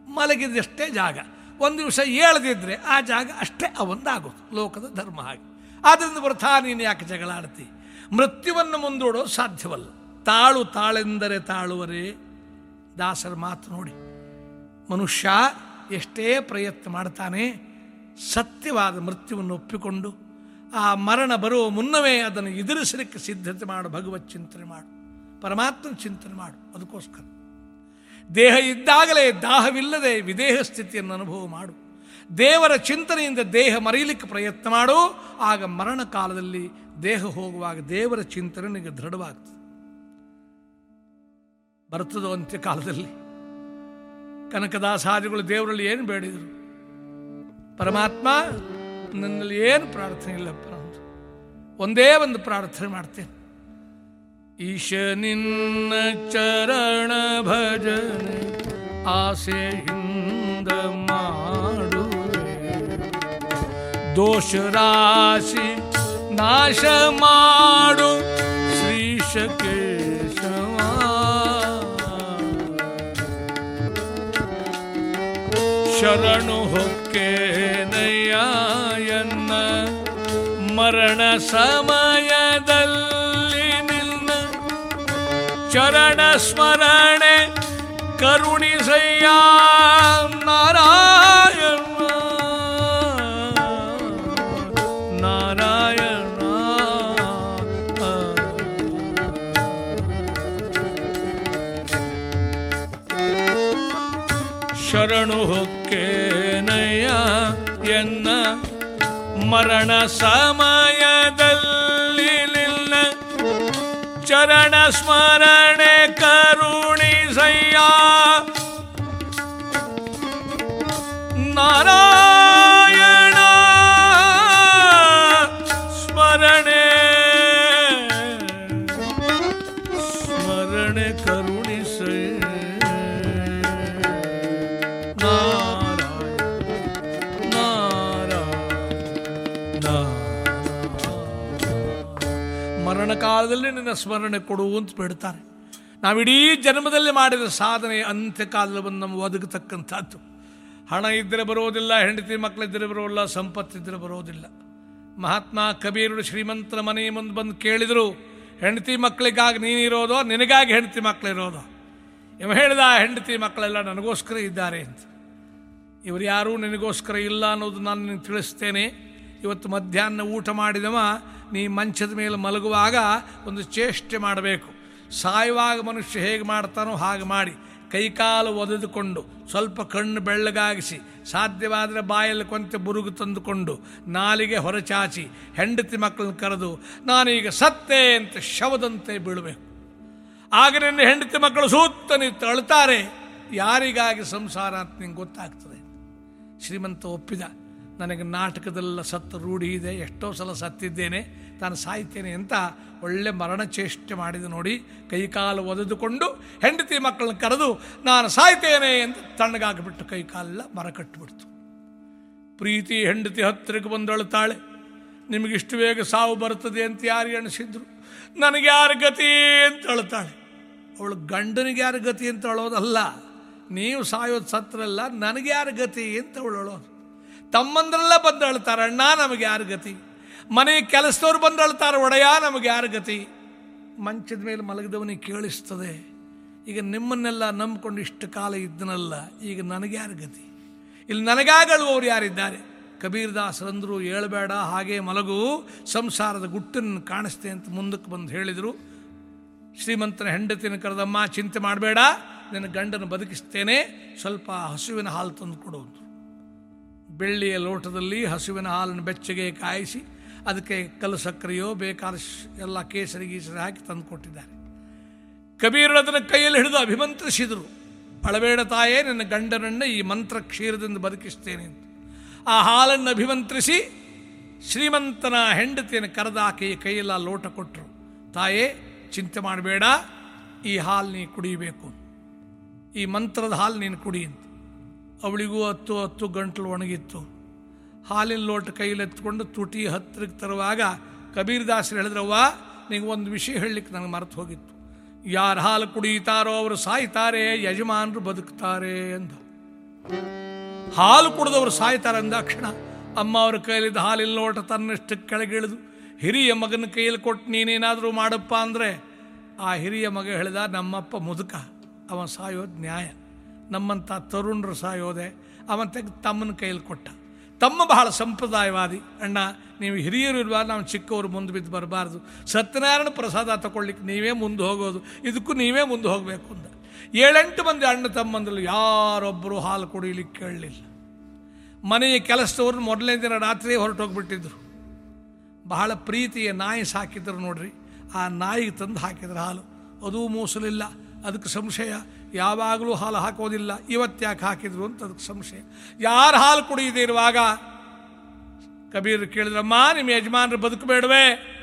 ಮಲಗಿದಷ್ಟೇ ಜಾಗ. ಒಂದು ದಿವಸ ಹೇಳದಿದ್ದರೆ ಆ ಜಾಗ ಅಷ್ಟೇ ಅವಂದಾಗೋದು, ಲೋಕದ ಧರ್ಮ ಹಾಗೆ. ಆದ್ದರಿಂದ ವೃಥಾ, ನೀನು ಯಾಕೆ ಜಗಳ ಆಡ್ತಿ ಮೃತ್ಯುವನ್ನು ಮುಂದೂಡೋದು ಸಾಧ್ಯವಲ್ಲ. ತಾಳು ತಾಳೆಂದರೆ ತಾಳುವರೇ. ದಾಸರ ಮಾತು ನೋಡಿ. ಮನುಷ್ಯ ಎಷ್ಟೇ ಪ್ರಯತ್ನ ಮಾಡ್ತಾನೆ, ಸತ್ಯವಾದ ಮೃತ್ಯುವನ್ನು ಒಪ್ಪಿಕೊಂಡು ಆ ಮರಣ ಬರುವ ಮುನ್ನವೇ ಅದನ್ನು ಎದುರಿಸಲಿಕ್ಕೆ ಸಿದ್ಧತೆ ಮಾಡು, ಭಗವತ್ ಚಿಂತನೆ ಮಾಡು, ಪರಮಾತ್ಮನ ಚಿಂತನೆ ಮಾಡು, ಅದಕ್ಕೋಸ್ಕರ. ದೇಹ ಇದ್ದಾಗಲೇ ದಾಹವಿಲ್ಲದೆ ವಿದೇಹ ಸ್ಥಿತಿಯನ್ನು ಅನುಭವ ಮಾಡು. ದೇವರ ಚಿಂತನೆಯಿಂದ ದೇಹ ಮರೆಯಲಿಕ್ಕೆ ಪ್ರಯತ್ನ ಮಾಡು. ಆಗ ಮರಣ ಕಾಲದಲ್ಲಿ ದೇಹ ಹೋಗುವಾಗ ದೇವರ ಚಿಂತನೆ ನಿಮಗೆ ದೃಢವಾಗ್ತದೆ. ಬರ್ತದೋ ಅಂತ್ಯ ಕಾಲದಲ್ಲಿ? ಕನಕದಾಸಾದಿಗಳು ದೇವರಲ್ಲಿ ಏನು ಬೇಡಿದರು? ಪರಮಾತ್ಮ ನನ್ನಲ್ಲಿ ಏನು ಪ್ರಾರ್ಥನೆ ಇಲ್ಲಪ್ಪ ಒಂದೇ ಒಂದು ಪ್ರಾರ್ಥನೆ ಮಾಡ್ತೇನೆ. ಈಶ ನಿನ್ನ ಚರಣ ಭಜನೆ ಆಸೆಯಿಂದ ಮಾಡು ದೋಷ ರಾಶಿ ನಾಶ ಮಾಡು, ಶ್ರೀಶ ಕೇಶವ. ಶರಣು ಹೊಕ್ಕೇನಯ್ಯನ್ನ ಮರಣ ಸಮಯದಲ್ಲಿ ನಿನ್ನ ಚರಣ ಸ್ಮರಣೆ ಕರುಣಿಸಯ್ಯ ಮರಣ ಸಮಯದಲ್ಲಿ ನಿನ್ನ ಚರಣ ಸ್ಮರಣೆ ಕರುಣಿಸಯ್ಯ ನಾರಾಯಣ ಕಾಲದಲ್ಲಿ ನಿನ್ನ ಸ್ಮರಣೆ ಕೊಡು ಅಂತ ಬಿಡ್ತಾರೆ. ನಾವಿಡೀ ಜನ್ಮದಲ್ಲಿ ಮಾಡಿದ ಸಾಧನೆ ಅಂತ್ಯಕಾಲವನ್ನು ನಮ್ಮ ಒದಗತಕ್ಕಂಥದ್ದು. ಹಣ ಇದ್ದರೆ ಬರೋದಿಲ್ಲ, ಹೆಂಡತಿ ಮಕ್ಕಳಿದ್ದರೆ ಬರೋಲ್ಲ ಸಂಪತ್ತಿದ್ದರೆ ಬರೋದಿಲ್ಲ. ಮಹಾತ್ಮ ಕಬೀರರು ಶ್ರೀಮಂತರ ಮನೆ ಮುಂದೆ ಬಂದು ಕೇಳಿದರು, ಹೆಂಡತಿ ಮಕ್ಕಳಿಗಾಗಿ ನೀನಿರೋದೋ, ನಿನಗಾಗಿ ಹೆಂಡತಿ ಮಕ್ಕಳಿರೋದೋ ಇವ ಹೇಳಿದ ಹೆಂಡತಿ ಮಕ್ಕಳೆಲ್ಲ ನನಗೋಸ್ಕರ ಇದ್ದಾರೆ ಅಂತ. ಇವರು ಯಾರೂ ನಿನಗೋಸ್ಕರ ಇಲ್ಲ ಅನ್ನೋದು ನಾನು ನಿನಗೆ ತಿಳಿಸ್ತೇನೆ. ಇವತ್ತು ಮಧ್ಯಾಹ್ನ ಊಟ ಮಾಡಿದವ, ನೀ ಮಂಚದ ಮೇಲೆ ಮಲಗುವಾಗ ಒಂದು ಚೇಷ್ಟೆ ಮಾಡಬೇಕು. ಸಾಯುವಾಗ ಮನುಷ್ಯ ಹೇಗೆ ಮಾಡ್ತಾನೋ ಹಾಗೆ ಮಾಡಿ. ಕೈಕಾಲು ಒದೆದುಕೊಂಡು, ಸ್ವಲ್ಪ ಕಣ್ಣು ಬೆಳ್ಳಗಾಗಿಸಿ, ಸಾಧ್ಯವಾದರೆ ಬಾಯಲ್ಲಿ ಕೊಂತೆ ಬುರುಗು ತಂದುಕೊಂಡು, ನಾಲಿಗೆ ಹೊರಚಾಚಿ, ಹೆಂಡತಿ ಮಕ್ಕಳನ್ನ ಕರೆದು, ನಾನೀಗ ಸತ್ತೆ ಅಂತ ಶವದಂತೆ ಬೀಳಬೇಕು. ಆಗ ನಿನ್ನ ಹೆಂಡತಿ ಮಕ್ಕಳು ಸೂತ್ತ ನಿಂತು ತಳ್ತಾರೆ. ಯಾರಿಗಾಗಿ ಸಂಸಾರ ಅಂತ ನಿಂಗೆ ಗೊತ್ತಾಗ್ತದೆ. ಶ್ರೀಮಂತ ಒಪ್ಪಿದ. ನನಗೆ ನಾಟಕದಲ್ಲ ಸತ್ತ ರೂಢಿ ಇದೆ, ಎಷ್ಟೋ ಸಲ ಸತ್ತಿದ್ದೇನೆ, ತಾನು ಸಾಯ್ತೇನೆ ಅಂತ ಒಳ್ಳೆ ಮರಣ ಚೇಷ್ಟೆ ಮಾಡಿದ ನೋಡಿ ಕೈಕಾಲು ಒದೆದುಕೊಂಡು ಹೆಂಡತಿ ಮಕ್ಕಳನ್ನ ಕರೆದು, ನಾನು ಸಾಯ್ತೇನೆ ಅಂತ ತಣ್ಣಗಾಗಿಬಿಟ್ಟು ಕೈಕಾಲೆಲ್ಲ ಮರ ಕಟ್ಟಿಬಿಡ್ತು ಪ್ರೀತಿ ಹೆಂಡತಿ ಹತ್ತಿರಕ್ಕೆ ಬಂದು ಅಳ್ತಾಳೆ ನಿಮಗಿಷ್ಟು ಬೇಗ ಸಾವು ಬರ್ತದೆ ಅಂತ ಯಾರು ಎಣಿಸಿದ್ರು. ನನಗೆ ಯಾರ ಗತಿ ಅಂತ ಅಳ್ತಾಳೆ ಅವಳು ಗಂಡನಿಗೆ ಯಾರ ಗತಿ ಅಂತ ಅಳೋದಲ್ಲ, ನೀವು ಸಾಯೋದು ಸತ್ರಲ್ಲ ನನಗೆ ಯಾರ ಗತಿ ಅಂತ ಅವಳು ಅಳೋದು. ತಮ್ಮಂದ್ರೆಲ್ಲ ಬಂದು ಅಳ್ತಾರೆ, ಅಣ್ಣ ನಮಗೆ ಯಾರು ಗತಿ? ಮನೆ ಕೆಲಸದವ್ರು ಬಂದು ಅಳ್ತಾರೆ, ಒಡೆಯ ನಮಗೆ ಯಾರು ಗತಿ? ಮಂಚದ ಮೇಲೆ ಮಲಗಿದವನಿಗೆ ಕೇಳಿಸ್ತದೆ, ಈಗ ನಿಮ್ಮನ್ನೆಲ್ಲ ನಂಬಿಕೊಂಡು ಇಷ್ಟು ಕಾಲ ಇದ್ದನಲ್ಲ, ಈಗ ನನಗೆ ಯಾರು ಗತಿ? ಇಲ್ಲಿ ನನಗಾಗಳುವವರು ಯಾರಿದ್ದಾರೆ? ಕಬೀರ್ದಾಸರಂದರು ಹೇಳಬೇಡ, ಹಾಗೆ ಮಲಗು, ಸಂಸಾರದ ಗುಟ್ಟನ್ನು ಕಾಣಿಸ್ತೆ ಅಂತ ಮುಂದಕ್ಕೆ ಬಂದು ಹೇಳಿದರು. ಶ್ರೀಮಂತನ ಹೆಂಡತಿನ ಕರೆದಮ್ಮ, ಚಿಂತೆ ಮಾಡಬೇಡ, ನಿನ್ನ ಗಂಡನ ಬದುಕಿಸ್ತೇನೆ, ಸ್ವಲ್ಪ ಹಸುವಿನ ಹಾಲು ತಂದು ಕೊಡು ಅಂದ್ರು. ಬೆಳ್ಳಿಯ ಲೋಟದಲ್ಲಿ ಹಸುವಿನ ಹಾಲನ್ನು ಬೆಚ್ಚಗೆ ಕಾಯಿಸಿ, ಅದಕ್ಕೆ ಕಲ್ಲು ಸಕ್ಕರೆಯೋ, ಬೇಕಾದ ಎಲ್ಲ ಕೇಸರಿ ಗೀಸರಿ ಹಾಕಿ ತಂದು ಕೊಟ್ಟಿದ್ದಾರೆ. ಕಬೀರರು ಅದನ್ನು ಕೈಯಲ್ಲಿ ಹಿಡಿದು ಅಭಿಮಂತ್ರಿಸಿದರು. ಅಳಬೇಡ ತಾಯೇ, ನನ್ನ ಗಂಡನನ್ನು ಈ ಮಂತ್ರ ಕ್ಷೀರದಿಂದ ಬದುಕಿಸ್ತೇನೆ ಅಂತ. ಆ ಹಾಲನ್ನು ಅಭಿಮಂತ್ರಿಸಿ ಶ್ರೀಮಂತನ ಹೆಂಡತಿಯನ್ನು ಕರೆದ ಆಕೆಯ ಕೈಯಲ್ಲಿ ಲೋಟ ಕೊಟ್ಟರು. ತಾಯೇ, ಚಿಂತೆ ಮಾಡಬೇಡ, ಈ ಹಾಲು ನೀ ಕುಡಿಯಬೇಕು. ಈ ಮಂತ್ರದ ಹಾಲು ನೀನು ಕುಡಿ ಅಂತ. ಅವಳಿಗೂ ಹತ್ತು ಹತ್ತು ಗಂಟಲು ಒಣಗಿತ್ತು. ಹಾಲಿನ ಲೋಟ ಕೈಯಲ್ಲಿ ಎತ್ಕೊಂಡು ತುಟಿ ಹತ್ತಿರಕ್ಕೆ ತರುವಾಗ ಕಬೀರ್ದಾಸರು ಹೇಳಿದ್ರವ್ವ ನಿಂಗೆ ಒಂದು ವಿಷಯ ಹೇಳಲಿಕ್ಕೆ ನನಗೆ ಮರೆತು ಹೋಗಿತ್ತು. ಯಾರು ಹಾಲು ಕುಡಿತಾರೋ ಅವರು ಸಾಯ್ತಾರೆ, ಯಜಮಾನರು ಬದುಕ್ತಾರೆ ಅಂತ ಹಾಲು ಕುಡಿದವರು ಸಾಯ್ತಾರೆ ಅಂದಾಕ್ಷಣ ಅಮ್ಮ ಅವ್ರ ಕೈಲಿದ್ದ ಹಾಲಿನ ಲೋಟ ತನ್ನಷ್ಟು ಕೆಳಗಿಳಿದು, ಹಿರಿಯ ಮಗನ ಕೈಯಲ್ಲಿ ಕೊಟ್ಟು ನೀನೇನಾದರೂ ಮಾಡಪ್ಪ ಅಂದರೆ, ಆ ಹಿರಿಯ ಮಗ ಹೇಳಿದ, ನಮ್ಮಪ್ಪ ಮುದುಕ, ಅವ ಸಾಯೋದು ನ್ಯಾಯ. ನಮ್ಮಂಥ ತರುಣರು ಸಾಯೋದೆ, ಅವನ್ ತೆಗೆದು ತಮ್ಮನ ಕೈಯಲ್ಲಿ ಕೊಟ್ಟ. ತಮ್ಮ ಬಹಳ ಸಂಪ್ರದಾಯವಾದಿ. ಅಣ್ಣ, ನೀವು ಹಿರಿಯರು ಇರುವಾಗ ನಾವು ಚಿಕ್ಕವರು ಮುಂದೆ ಬಿದ್ದು ಬರಬಾರ್ದು. ಸತ್ಯನಾರಾಯಣ ಪ್ರಸಾದ ತಗೊಳ್ಳಿಕ್ಕೆ ನೀವೇ ಮುಂದೆ ಹೋಗೋದು. ಇದಕ್ಕೂ ನೀವೇ ಮುಂದೆ ಹೋಗಬೇಕು ಅಂತ ಏಳೆಂಟು ಮಂದಿ ಅಣ್ಣ ತಮ್ಮಂದ್ರಲ್ಲಿ ಯಾರೊಬ್ಬರು ಹಾಲು ಕುಡಿಲಿಕ್ಕೆ ಕೇಳಲಿಲ್ಲ. ಮನೆಯ ಕೆಲಸದವ್ರನ್ನ ಮೊದಲನೇ ದಿನ ರಾತ್ರಿ ಹೊರಟೋಗ್ಬಿಟ್ಟಿದ್ರು. ಬಹಳ ಪ್ರೀತಿಯ ನಾಯಿ ಸಾಕಿದ್ರು ನೋಡ್ರಿ. ಆ ನಾಯಿಗೆ ತಂದು ಹಾಕಿದ್ರು ಹಾಲು. ಅದೂ ಮೂಸಲಿಲ್ಲ. ಅದಕ್ಕೆ ಸಂಶಯ. ಯಾವಾಗಲೂ ಹಾಲು ಹಾಕೋದಿಲ್ಲ. ಇವತ್ತ್ಯಾಕೆ ಹಾಕಿದ್ರು ಅಂತ ಅದಕ್ಕೆ ಸಂಶಯ. ಯಾರು ಹಾಲು ಕುಡಿಯದೇ ಇರುವಾಗ ಕಬೀರ್ ಕೇಳಿದ್ರಮ್ಮ, ನಿಮ್ಮ ಯಜಮಾನರು ಬದುಕಬೇಡವೆ?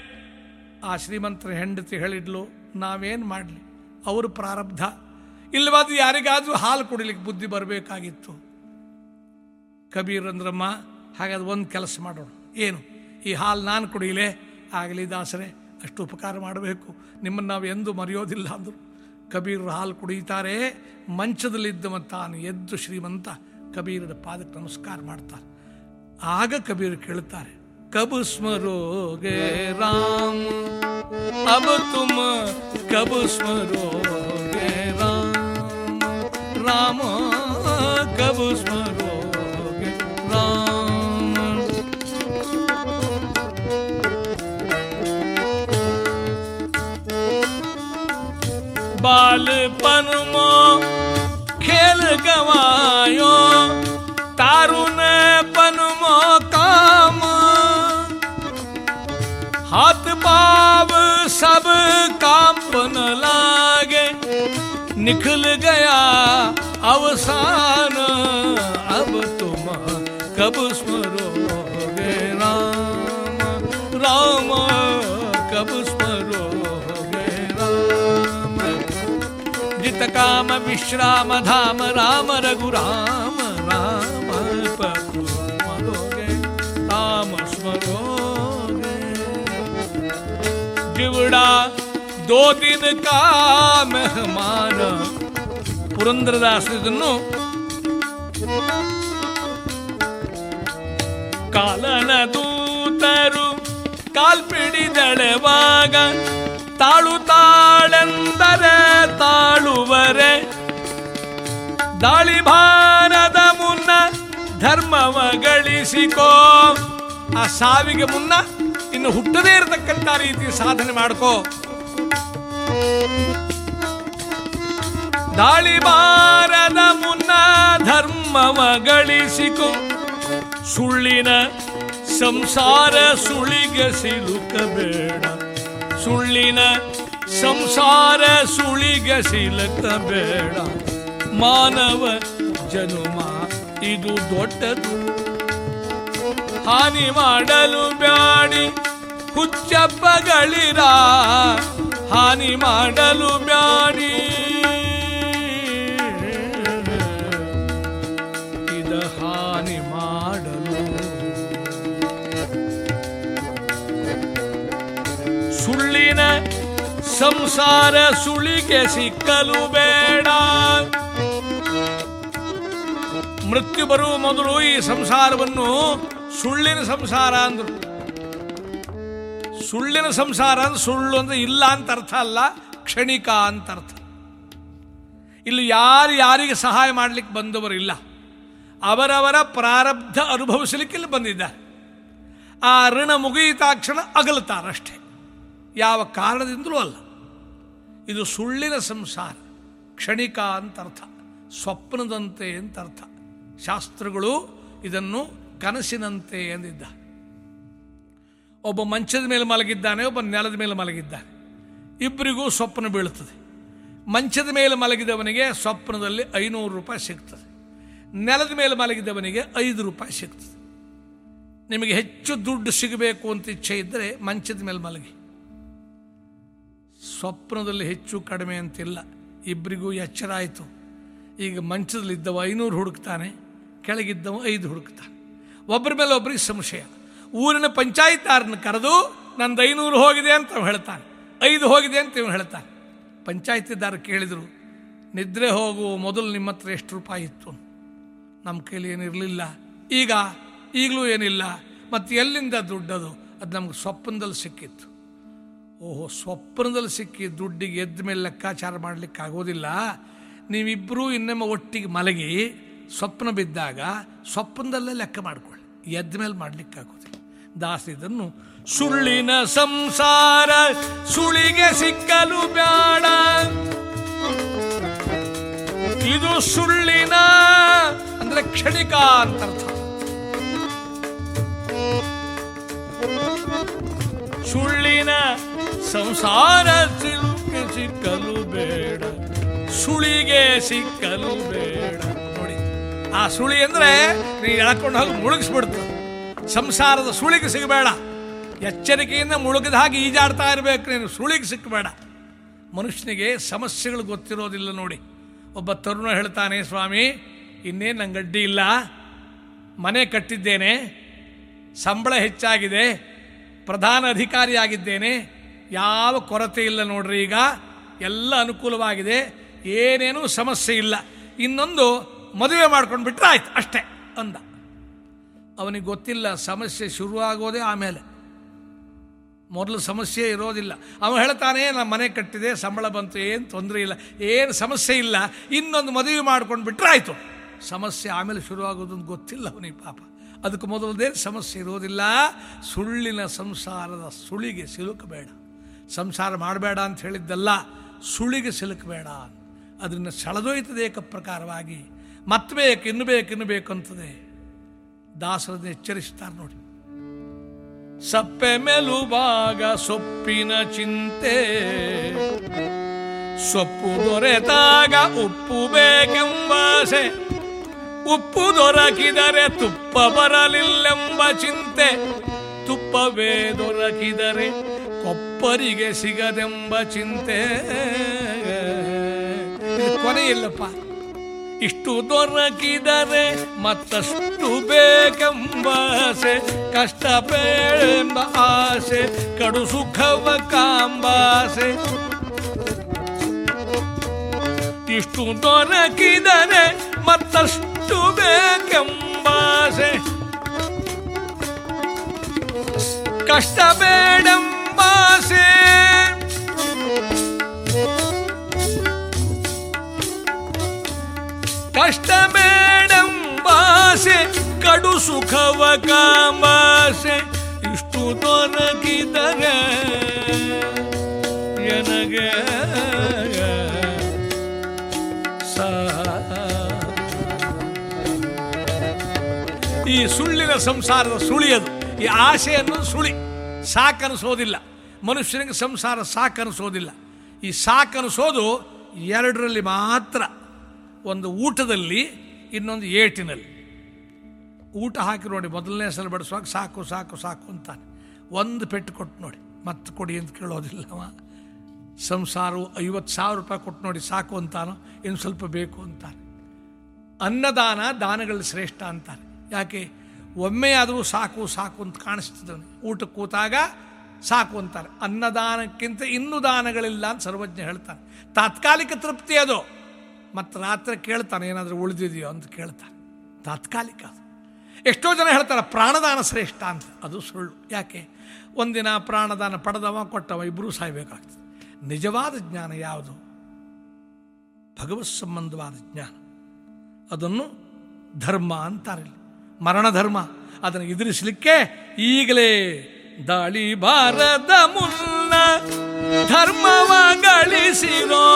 ಆ ಶ್ರೀಮಂತರ ಹೆಂಡತಿ ಹೇಳಿದ್ಲು, ನಾವೇನು ಮಾಡಲಿ? ಅವರು ಪ್ರಾರಬ್ಧ. ಇಲ್ಲವಾದ ಯಾರಿಗಾದರೂ ಹಾಲು ಕುಡಿಲಿಕ್ಕೆ ಬುದ್ಧಿ ಬರಬೇಕಾಗಿತ್ತು. ಕಬೀರ್ ಅಂದ್ರಮ್ಮ, ಹಾಗಾದ್ರೆ ಒಂದು ಕೆಲಸ ಮಾಡೋಣ. ಏನು? ಈ ಹಾಲು ನಾನು ಕುಡಿಯಲೇ? ಆಗಲಿ ದಾಸರೇ, ಅಷ್ಟು ಉಪಕಾರ ಮಾಡಬೇಕು. ನಿಮ್ಮನ್ನು ನಾವು ಎಂದೂ ಮರೆಯೋದಿಲ್ಲ ಅಂದರು. ಕಬೀರ್ ಹಾಲು ಕುಡಿತಾರೆ ಮಂಚದಲ್ಲಿದ್ದವ ತಾನು ಎದ್ದು ಶ್ರೀಮಂತ ಕಬೀರದ ಪಾದಕ್ಕೆ ನಮಸ್ಕಾರ ಮಾಡ್ತಾರೆ ಆಗ ಕಬೀರ್ ಕೇಳ್ತಾರೆ ಕಬ್ ಸ್ಮರೋಗೆ ರಾಮ. ಅಬ ತುಮ ಕಬು ಸ್ಮರೋಗೆ ರಾಮ. ರಾಮ. बालपन मो खेल गवायो। मो काम। हाथ पाव सब कांपन लागे। निखल गया अवसान। अब तुम कब स्मरोगे राम? राम, कब स्मरोगे काम विश्राम धाम राम रघुराम राम पद स्मरोगे राम स्मरोगे जिवड़ा दो दिन का मेहमान ಪುರಂದ್ರದಾಸ ಇದನ್ನು ಕಾಲನ ದೂತರು ಕಾಲ್ಪಿಡಿದಳೆವಾಗ ತಾಳು ತಾಳೆಂದರೆ ತಾಳುವರೆ. ದಾಳಿ ಭಾರದ ಮುನ್ನ ಧರ್ಮವ ಗಳಿಸಿಕೋ ಆ ಸಾವಿಗೆ ಮುನ್ನ ಇನ್ನು ಹುಟ್ಟದೇ ಇರತಕ್ಕಂಥ ರೀತಿ ಸಾಧನೆ ಮಾಡ್ಕೋ. ದಾಳಿ ಬಾರದ ಮುನ್ನ ಧರ್ಮವ ಗಳಿಸಿಕೋ ಸುಳ್ಳಿನ ಸಂಸಾರ ಸುಳಿಗೆ ಸಿಲುಕಬೇಡ. ಸುಳ್ಳಿನ ಸಂಸಾರ ಸುಳಿಗೆ ಸಿಲುಕಬೇಡ ಮಾನವ ಜನುಮ ಇದು ದೊಡ್ಡದು. ಹಾನಿ ಮಾಡಲು ಬ್ಯಾಡಿ ಹುಚ್ಚಪ್ಪಗಳಿರ. ಹಾನಿ ಮಾಡಲು ಬ್ಯಾಡಿ ಸಂಸಾರ ಸುಳಿಗೆ ಸಿಕ್ಕಲು ಬೇಡ. ಮೃತ್ಯು ಬರುವ ಮೊದಲು ಈ ಸಂಸಾರವನ್ನು ಸುಳ್ಳಿನ ಸಂಸಾರ ಅಂದರು. ಸುಳ್ಳಿನ ಸಂಸಾರ ಅಂದ್ರೆ ಸುಳ್ಳು ಅಂದ್ರೆ ಇಲ್ಲ ಅಂತ ಅರ್ಥ ಅಲ್ಲ, ಕ್ಷಣಿಕ ಅಂತ ಅರ್ಥ. ಇಲ್ಲಿ ಯಾರು ಯಾರಿಗೆ ಸಹಾಯ ಮಾಡಲಿಕ್ಕೆ ಬಂದವರಿಲ್ಲ ಅವರವರ ಪ್ರಾರಬ್ಧ ಅನುಭವಿಸಲಿಕ್ಕೆ ಇಲ್ಲಿ ಬಂದಿದ್ದಾರೆ. ಆ ಋಣ ಮುಗಿಯಿತಾಕ್ಷಣ ಅಗಲುತ್ತಾರಷ್ಟೇ ಯಾವ ಕಾರಣದಿಂದಲೂ ಅಲ್ಲ. ಇದು ಸುಳ್ಳಿನ ಸಂಸಾರ. ಕ್ಷಣಿಕ ಅಂತ ಅರ್ಥ ಸ್ವಪ್ನದಂತೆ ಅಂತ ಅರ್ಥ ಶಾಸ್ತ್ರಗಳು ಇದನ್ನು ಕನಸಿನಂತೆ ಎಂದಿದ್ದ. ಒಬ್ಬ ಮಂಚದ ಮೇಲೆ ಮಲಗಿದ್ದಾನೆ, ಒಬ್ಬ ನೆಲದ ಮೇಲೆ ಮಲಗಿದ್ದಾನೆ. ಇಬ್ಬರಿಗೂ ಸ್ವಪ್ನ ಬೀಳುತ್ತದೆ. ಮಂಚದ ಮೇಲೆ ಮಲಗಿದವನಿಗೆ ಸ್ವಪ್ನದಲ್ಲಿ ಐನೂರು ರೂಪಾಯಿ ಸಿಗ್ತದೆ. ನೆಲದ ಮೇಲೆ ಮಲಗಿದವನಿಗೆ ಐದು ರೂಪಾಯಿ ಸಿಗ್ತದೆ. ನಿಮಗೆ ಹೆಚ್ಚು ದುಡ್ಡು ಸಿಗಬೇಕು ಅಂತ ಇಚ್ಛೆ ಇದ್ದರೆ ಮಂಚದ ಮೇಲೆ ಮಲಗಿ. ಸ್ವಪ್ನದಲ್ಲಿ ಹೆಚ್ಚು ಕಡಿಮೆ ಅಂತಿಲ್ಲ. ಇಬ್ಬರಿಗೂ ಎಚ್ಚರ ಆಯಿತು. ಈಗ ಮಂಚದಲ್ಲಿದ್ದವ ಐನೂರು ಹುಡುಕ್ತಾನೆ, ಕೆಳಗಿದ್ದವ ಐದು ಹುಡುಕ್ತಾನೆ. ಒಬ್ಬರ ಮೇಲೆ ಒಬ್ಬರಿಗೆ ಸಂಶಯ. ಊರಿನ ಪಂಚಾಯತ್ದಾರನ ಕರೆದು, ನಂದು ಐನೂರು ಹೋಗಿದೆ ಅಂತ ಅವ ಹೇಳ್ತಾನೆ. ಐದು ಹೋಗಿದೆ ಅಂತ ಇವನು ಹೇಳ್ತಾನೆ. ಪಂಚಾಯತಿದಾರ ಕೇಳಿದರು, ನಿದ್ರೆ ಹೋಗು, ಮೊದಲು ನಿಮ್ಮ ಹತ್ರ ಎಷ್ಟು ರೂಪಾಯಿ ಇತ್ತು? ನಮ್ಮ ಕೈಲಿ ಏನಿರಲಿಲ್ಲ ಈಗ? ಈಗಲೂ ಏನಿಲ್ಲ. ಮತ್ತು ಎಲ್ಲಿಂದ ದುಡ್ಡದು? ಅದು ನಮ್ಗೆ ಸ್ವಪ್ನದಲ್ಲಿ ಸಿಕ್ಕಿತ್ತು. ಓಹೋ, ಸ್ವಪ್ನದಲ್ಲಿ ಸಿಕ್ಕಿ ದುಡ್ಡಿಗೆ ಎದ್ದ ಮೇಲೆ ಲೆಕ್ಕಾಚಾರ ಮಾಡಲಿಕ್ಕೆ ಆಗೋದಿಲ್ಲ. ನೀವಿಬ್ಬರೂ ಇನ್ನೊಮ್ಮೆ ಒಟ್ಟಿಗೆ ಮಲಗಿ ಸ್ವಪ್ನ ಬಿದ್ದಾಗ ಸ್ವಪ್ನದಲ್ಲೇ ಲೆಕ್ಕ ಮಾಡ್ಕೊಳ್ಳಿ. ಎದ್ದ ಮೇಲೆ ಮಾಡಲಿಕ್ಕೆ ಆಗೋದಿಲ್ಲ. ದಾಸ ಇದನ್ನು ಸುಳ್ಳಿನ ಸಂಸಾರ, ಸುಳಿಗೆ ಸಿಕ್ಕಲು ಬೇಡ ಇದು ಸುಳ್ಳಿನ ಅಂದ್ರೆ ಕ್ಷಣಿಕ ಅಂತ ಅರ್ಥ. ಸುಳ್ಳಿನ ಸಂಸಾರ ಸಿಲ್ಕೆ ಸಿಕ್ಕಲು ಬೇಡ, ಸುಳಿಗೆ ಸಿಕ್ಕಲು ಬೇಡ. ನೋಡಿ, ಆ ಸುಳಿ ಅಂದ್ರೆ ನೀವು ಎಳ್ಕೊಂಡು ಹೋಗಿ ಮುಳುಗಿಸ್ಬಿಡ್ತು. ಸಂಸಾರದ ಸುಳಿಗೆ ಸಿಗಬೇಡ. ಎಚ್ಚರಿಕೆಯಿಂದ ಮುಳುಗಿದ ಹಾಗೆ ಈಜಾಡ್ತಾ ಇರಬೇಕು ನೀನು, ಸುಳಿಗೆ ಸಿಕ್ಕಬೇಡ ಮನುಷ್ಯನಿಗೆ ಸಮಸ್ಯೆಗಳು ಗೊತ್ತಿರೋದಿಲ್ಲ ನೋಡಿ. ಒಬ್ಬ ತರುಣ ಹೇಳ್ತಾನೆ, ಸ್ವಾಮಿ ಇನ್ನೇನು ನಂಗೆ ಅಡ್ಡಿ ಇಲ್ಲ. ಮನೆ ಕಟ್ಟಿದ್ದೇನೆ, ಸಂಬಳ ಹೆಚ್ಚಾಗಿದೆ, ಪ್ರಧಾನ ಅಧಿಕಾರಿಯಾಗಿದ್ದೇನೆ ಯಾವ ಕೊರತೆ ಇಲ್ಲ ನೋಡ್ರಿ ಈಗ. ಎಲ್ಲ ಅನುಕೂಲವಾಗಿದೆ. ಏನೇನೂ ಸಮಸ್ಯೆ ಇಲ್ಲ. ಇನ್ನೊಂದು ಮದುವೆ ಮಾಡ್ಕೊಂಡು ಬಿಟ್ರೆ ಆಯ್ತು, ಅಷ್ಟೇ ಅಂದ. ಅವನಿಗೆ ಗೊತ್ತಿಲ್ಲ, ಸಮಸ್ಯೆ ಶುರುವಾಗೋದೇ ಆಮೇಲೆ. ಮೊದಲು ಸಮಸ್ಯೆ ಇರೋದಿಲ್ಲ. ಅವನು ಹೇಳ್ತಾನೆ ನಮ್ಮ ಮನೆ ಕಟ್ಟಿದೆ, ಸಂಬಳ ಬಂತು, ಏನು ತೊಂದರೆ ಇಲ್ಲ, ಏನು ಸಮಸ್ಯೆ ಇಲ್ಲ, ಇನ್ನೊಂದು ಮದುವೆ ಮಾಡ್ಕೊಂಡು ಬಿಟ್ರೆ ಆಯಿತು. ಸಮಸ್ಯೆ ಆಮೇಲೆ ಶುರುವಾಗೋದು ಅಂತ ಗೊತ್ತಿಲ್ಲ ಅವನಿಗೆ ಪಾಪ. ಅದಕ್ಕೆ ಮೊದಲದೇ ಸಮಸ್ಯೆ ಇರೋದಿಲ್ಲ. ಸುಳ್ಳಿನ ಸಂಸಾರದ ಸುಳಿಗೆ ಸಿಲುಕಬೇಡ. ಸಂಸಾರ ಮಾಡಬೇಡ ಅಂತ ಹೇಳಿದ್ದಲ್ಲ, ಸುಳಿಗೆ ಸಿಲುಕಬೇಡ ಅದನ್ನು ಸೆಳೆದೊಯ್ತದೆ ಏಕ ಪ್ರಕಾರವಾಗಿ ಮತ್ತಬೇಕು ಇನ್ನಬೇಕು ಇನ್ನು ಅಂತದೆ. ದಾಸರನ್ನು ಎಚ್ಚರಿಸ್ತಾರೆ ನೋಡಿ. ಸಪ್ಪೆ ಮೆಲುಬಾಗ, ಸೊಪ್ಪಿನ ಚಿಂತೆ. ಸೊಪ್ಪು ದೊರೆತಾಗ ಉಪ್ಪು ಬೇಕೆಂಬಾಸೆ ಉಪ್ಪು ದೊರಕಿದರೆ ತುಪ್ಪ ಬರಲಿಲ್ಲೆಂಬ ಚಿಂತೆ. ತುಪ್ಪವೇ ದೊರಕಿದರೆ ಕೊಪ್ಪರಿಗೆ ಸಿಗದೆಂಬ ಚಿಂತೆ. ಕೊನೆ ಕೊನೆಯಿಲ್ಲಪ್ಪ, ಇಷ್ಟು ದೊರಕಿದರೆ ಮತ್ತಷ್ಟು ಬೇಕೆಂಬ ಆಸೆ, ಕಷ್ಟ ಬೇಳೆಂಬ ಆಸೆ, ಕಡು ಸುಖವ ಕಾಂಬಾಸೆ ಇಷ್ಟು ದೊರಕಿದರೆ ಮತ್ತಷ್ಟು ಬೇಕೆಂಬಾಸೆ ಕಷ್ಟ ಬೇಡೆಂಬಾಸೆ ಕಷ್ಟ ಬೇಡಂಬಾಸೆ ಕಡು ಸುಖವ ಕಾಂಬಾಸೆ, ಇಷ್ಟು ತೊರಗಿದರೆ ಎನಗೆ ಈ ಸುಳ್ಳಿನ ಸಂಸಾರದ ಸುಳಿಯದು ಈ ಆಸೆ ಅನ್ನೋದು ಸುಳಿ. ಸಾಕನಿಸೋದಿಲ್ಲ. ಮನುಷ್ಯನಿಗೆ ಸಂಸಾರ ಸಾಕನಿಸೋದಿಲ್ಲ. ಈ ಸಾಕನಿಸೋದು ಎರಡರಲ್ಲಿ ಮಾತ್ರ. ಒಂದು ಊಟದಲ್ಲಿ, ಇನ್ನೊಂದು ಏಟಿನಲ್ಲಿ. ಊಟ ಹಾಕಿ ನೋಡಿ, ಮೊದಲನೇ ಸಲ ಬಡಿಸುವಾಗ ಸಾಕು ಸಾಕು ಸಾಕು ಅಂತಾನೆ. ಒಂದು ಪೆಟ್ಟು ಕೊಟ್ಟು ನೋಡಿ, ಮತ್ತೆ ಕೊಡಿ ಅಂತ ಕೇಳೋದಿಲ್ಲವ. ಸಂಸಾರವು ಐವತ್ತು ಸಾವಿರ ರೂಪಾಯಿ ಕೊಟ್ಟು ನೋಡಿ, ಸಾಕು ಅಂತಾನೋ, ಇನ್ನು ಸ್ವಲ್ಪ ಬೇಕು ಅಂತಾನೆ. ಅನ್ನದಾನ ದಾನಗಳಲ್ಲಿ ಶ್ರೇಷ್ಠ ಅಂತಾರೆ ಯಾಕೆ? ಒಮ್ಮೆ ಆದರೂ ಸಾಕು ಸಾಕು ಅಂತ ಕಾಣಿಸ್ತಿದ್ದವನು. ಊಟಕ್ಕೆ ಕೂತಾಗ ಸಾಕು ಅಂತಾರೆ. ಅನ್ನದಾನಕ್ಕಿಂತ ಇನ್ನೂ ದಾನಗಳಿಲ್ಲ ಅಂತ ಸರ್ವಜ್ಞ ಹೇಳ್ತಾನೆ. ತಾತ್ಕಾಲಿಕ ತೃಪ್ತಿ ಅದು. ಮತ್ತು ರಾತ್ರಿ ಕೇಳ್ತಾನೆ, ಏನಾದರೂ ಉಳಿದಿದೆಯೋ ಅಂತ ಕೇಳ್ತಾನೆ. ತಾತ್ಕಾಲಿಕ ಅದು. ಎಷ್ಟೋ ಜನ ಹೇಳ್ತಾರೆ, ಪ್ರಾಣದಾನ ಶ್ರೇಷ್ಠ ಅಂತ. ಅದು ಸುಳ್ಳು. ಯಾಕೆ? ಒಂದಿನ ಪ್ರಾಣದಾನ ಪಡೆದವ, ಕೊಟ್ಟವ ಇಬ್ಬರೂ ಸಾಯ್ಬೇಕಾಗ್ತದೆ. ನಿಜವಾದ ಜ್ಞಾನ ಯಾವುದು? ಭಗವತ್ ಸಂಬಂಧವಾದ ಜ್ಞಾನ. ಅದನ್ನು ಧರ್ಮ ಅಂತಾರೆ ಮರಣ ಧರ್ಮ ಅದನ್ನು ಎದುರಿಸಲಿಕ್ಕೆ ಈಗಲೇ ದಾಳಿ ಬಾರದ ಮುನ್ನ. ಧರ್ಮವ ಗಳಿಸಿರೋ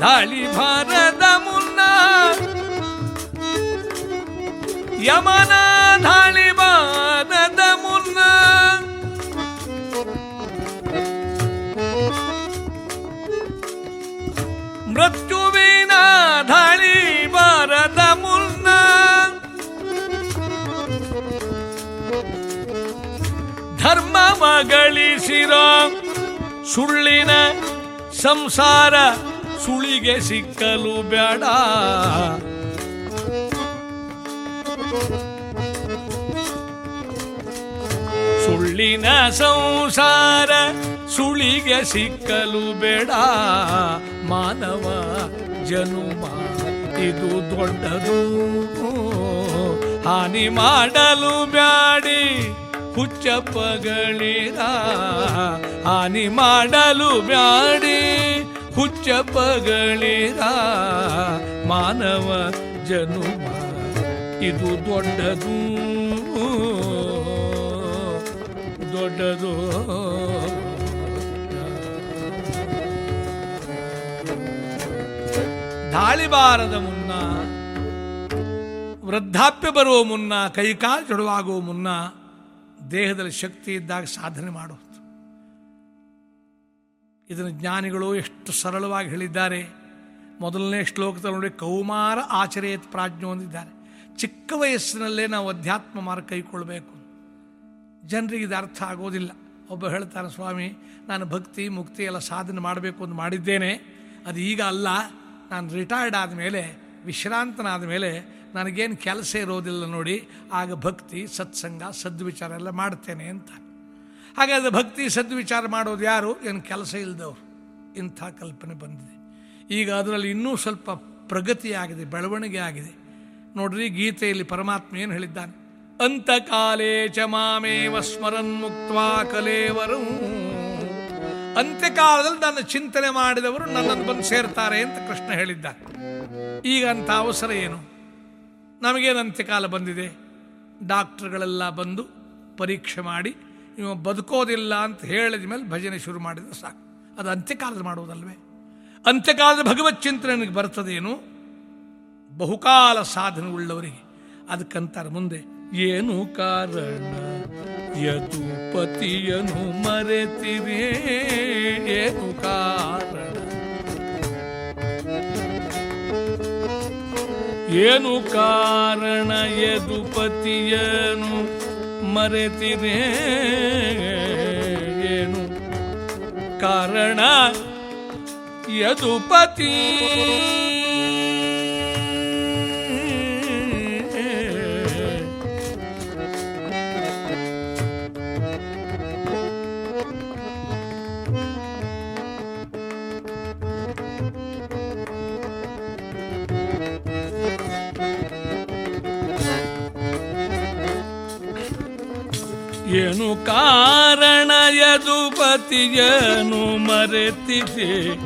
ದಾಳಿ ಬಾರದ ಮುನ್ನ. ಯಮನ ದಾಳಿ ಬಾರದ ಮುನ್ನ. ಮೃತ್ಯುವಿನ ದಾಳಿ ಧರ್ಮವ ಗಳಿಸಿರೋ ಸುಳ್ಳಿನ ಸಂಸಾರ ಸುಳಿಗೆ ಸಿಕ್ಕಲು ಬೇಡ ಸುಳ್ಳಿನ ಸಂಸಾರ ಸುಳಿಗೆ ಸಿಕ್ಕಲು ಬೇಡ. ಮಾನವ ಜನುಮ, ಇದು ದೊಡ್ಡದು. ಹಾನಿ ಮಾಡಲು ಬ್ಯಾಡಿ. ಹುಚ್ಚಪ್ಪಗಳಿರ ಹಾನಿ ಮಾಡಲು ಬ್ಯಾಡಿ. ಹುಚ್ಚಪ್ಪಗಳಿರ ಮಾನವ ಜನುಮ, ಇದು ದೊಡ್ಡದು. ದೊಡ್ಡದು. ದಾಳಿಬಾರದ ಮುನ್ನ, ವೃದ್ಧಾಪ್ಯ ಬರುವ ಮುನ್ನ ಕೈಕಾಲು ಚಡುವಾಗುವ ಮುನ್ನ ದೇಹದಲ್ಲಿ ಶಕ್ತಿ ಇದ್ದಾಗ ಸಾಧನೆ ಮಾಡುವುದು. ಇದನ್ನು ಜ್ಞಾನಿಗಳು ಎಷ್ಟು ಸರಳವಾಗಿ ಹೇಳಿದ್ದಾರೆ. ಮೊದಲನೇ ಶ್ಲೋಕದಲ್ಲಿ ನೋಡಿ, ಕೌಮಾರ ಆಚರೇತ್ ಪ್ರಾಜ್ಞೆ ಹೊಂದಿದ್ದಾರೆ ಚಿಕ್ಕ ವಯಸ್ಸಿನಲ್ಲೇ ನಾವು ಅಧ್ಯಾತ್ಮ ಮಾರ್ಗ ಕೈಗೊಳ್ಳಬೇಕು. ಜನರಿಗೆ ಇದು ಅರ್ಥ ಆಗೋದಿಲ್ಲ. ಒಬ್ಬ ಹೇಳ್ತಾನೆ, ಸ್ವಾಮಿ, ನಾನು ಭಕ್ತಿ, ಮುಕ್ತಿ ಎಲ್ಲ ಸಾಧನೆ ಮಾಡಬೇಕು ಅಂತ ಮಾಡಿದ್ದೇನೆ. ಅದು ಈಗ ಅಲ್ಲ. ನಾನು ರಿಟೈರ್ಡ್ ಆದಮೇಲೆ ವಿಶ್ರಾಂತನಾದ ಮೇಲೆ ನನಗೇನು ಕೆಲಸ ಇರೋದಿಲ್ಲ ನೋಡಿ, ಆಗ ಭಕ್ತಿ, ಸತ್ಸಂಗ, ಸದ್ವಿಚಾರ ಎಲ್ಲ ಮಾಡ್ತೇನೆ ಅಂತ. ಹಾಗಾದರೆ ಭಕ್ತಿ, ಸದ್ವಿಚಾರ ಮಾಡೋದು ಯಾರು? ಏನು ಕೆಲಸ ಇಲ್ಲದವ್ರು ಇಂಥ ಕಲ್ಪನೆ ಬಂದಿದೆ. ಈಗ ಅದರಲ್ಲಿ ಇನ್ನೂ ಸ್ವಲ್ಪ ಪ್ರಗತಿಯಾಗಿದೆ ಬೆಳವಣಿಗೆ ಆಗಿದೆ. ನೋಡ್ರಿ, ಗೀತೆಯಲ್ಲಿ ಪರಮಾತ್ಮ ಏನು ಹೇಳಿದ್ದಾನೆ? ಅಂತಕಾಲೇ ಚ ಮಾಮೇವ ಸ್ಮರನ್ ಮುಕ್ತ ಕಲೇವರು. ಅಂತ್ಯಕಾಲದಲ್ಲಿ ನನ್ನ ಚಿಂತನೆ ಮಾಡಿದವರು ನನ್ನನ್ನು ಬಂದು ಸೇರ್ತಾರೆ ಅಂತ ಕೃಷ್ಣ ಹೇಳಿದ್ದಾನೆ. ಈಗ ಅಂಥ ಅವಸರ ಏನು? ನಮಗೇನು ಅಂತ್ಯಕಾಲ ಬಂದಿದೆ. ಡಾಕ್ಟ್ರುಗಳೆಲ್ಲ ಬಂದು ಪರೀಕ್ಷೆ ಮಾಡಿ ನೀವು ಬದುಕೋದಿಲ್ಲ ಅಂತ ಹೇಳಿದ ಮೇಲೆ ಭಜನೆ ಶುರು ಮಾಡಿದರೆ ಸಾಕು. ಅದು ಅಂತ್ಯಕಾಲದ ಮಾಡುವುದಲ್ವೇ? ಅಂತ್ಯಕಾಲದ ಭಗವತ್ ಚಿಂತನೆ ನನಗೆ ಬರ್ತದೇನು? ಬಹುಕಾಲ ಸಾಧನೆ ಉಳ್ಳವರಿಗೆ. ಅದಕ್ಕಂತಾರೆ ಮುಂದೆ, ಏನು ಕಾರಣ? ಯದುಪತಿಯನು ಮರೆತಿರೇ ಏನು ಕಾರಣ? ಏನು ಕಾರಣ ಯದುಪತಿಯನು ಮರೆತಿರೇ? ಏನು ಕಾರಣ ಯದುಪತಿ ಏನು ಕಾರಣ ಯದುಪತಿಯನು ಮರೆತಿದೆ?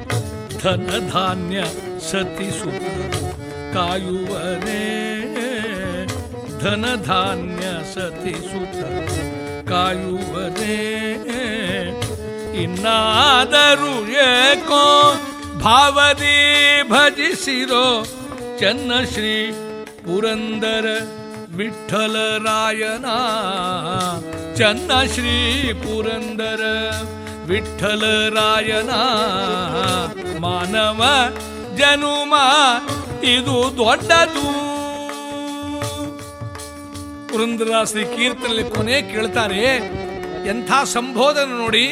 ಧನ ಧಾನ್ಯ ಸತಿ ಸುತ ಕಾಯುವನೇ. ಧನ ಧಾನ್ಯ ಸತಿ ಸುತ ಕಾಯುವನೇ. ಇನ್ನಾದರೂ ಏಕೋ ಭಾವದಿ ಭಜಿಸಿರೋ ಚೆನ್ನ ಶ್ರೀ ಪುರಂದರ ವಿಠಲರಾಯನ. ಚನ್ನ ಶ್ರೀ ಪುರಂದರ ವಿಠಲರಾಯನ ಮಾನವ ಜನುಮ, ಇದು ದೊಡ್ಡದು. ಪುರಂದರಾಶ್ರೀ ಕೀರ್ತನಲ್ಲಿ ಕೊನೆ ಕೇಳ್ತಾರೆ, ಎಂಥ ಸಂಬೋಧನೆ ನೋಡಿ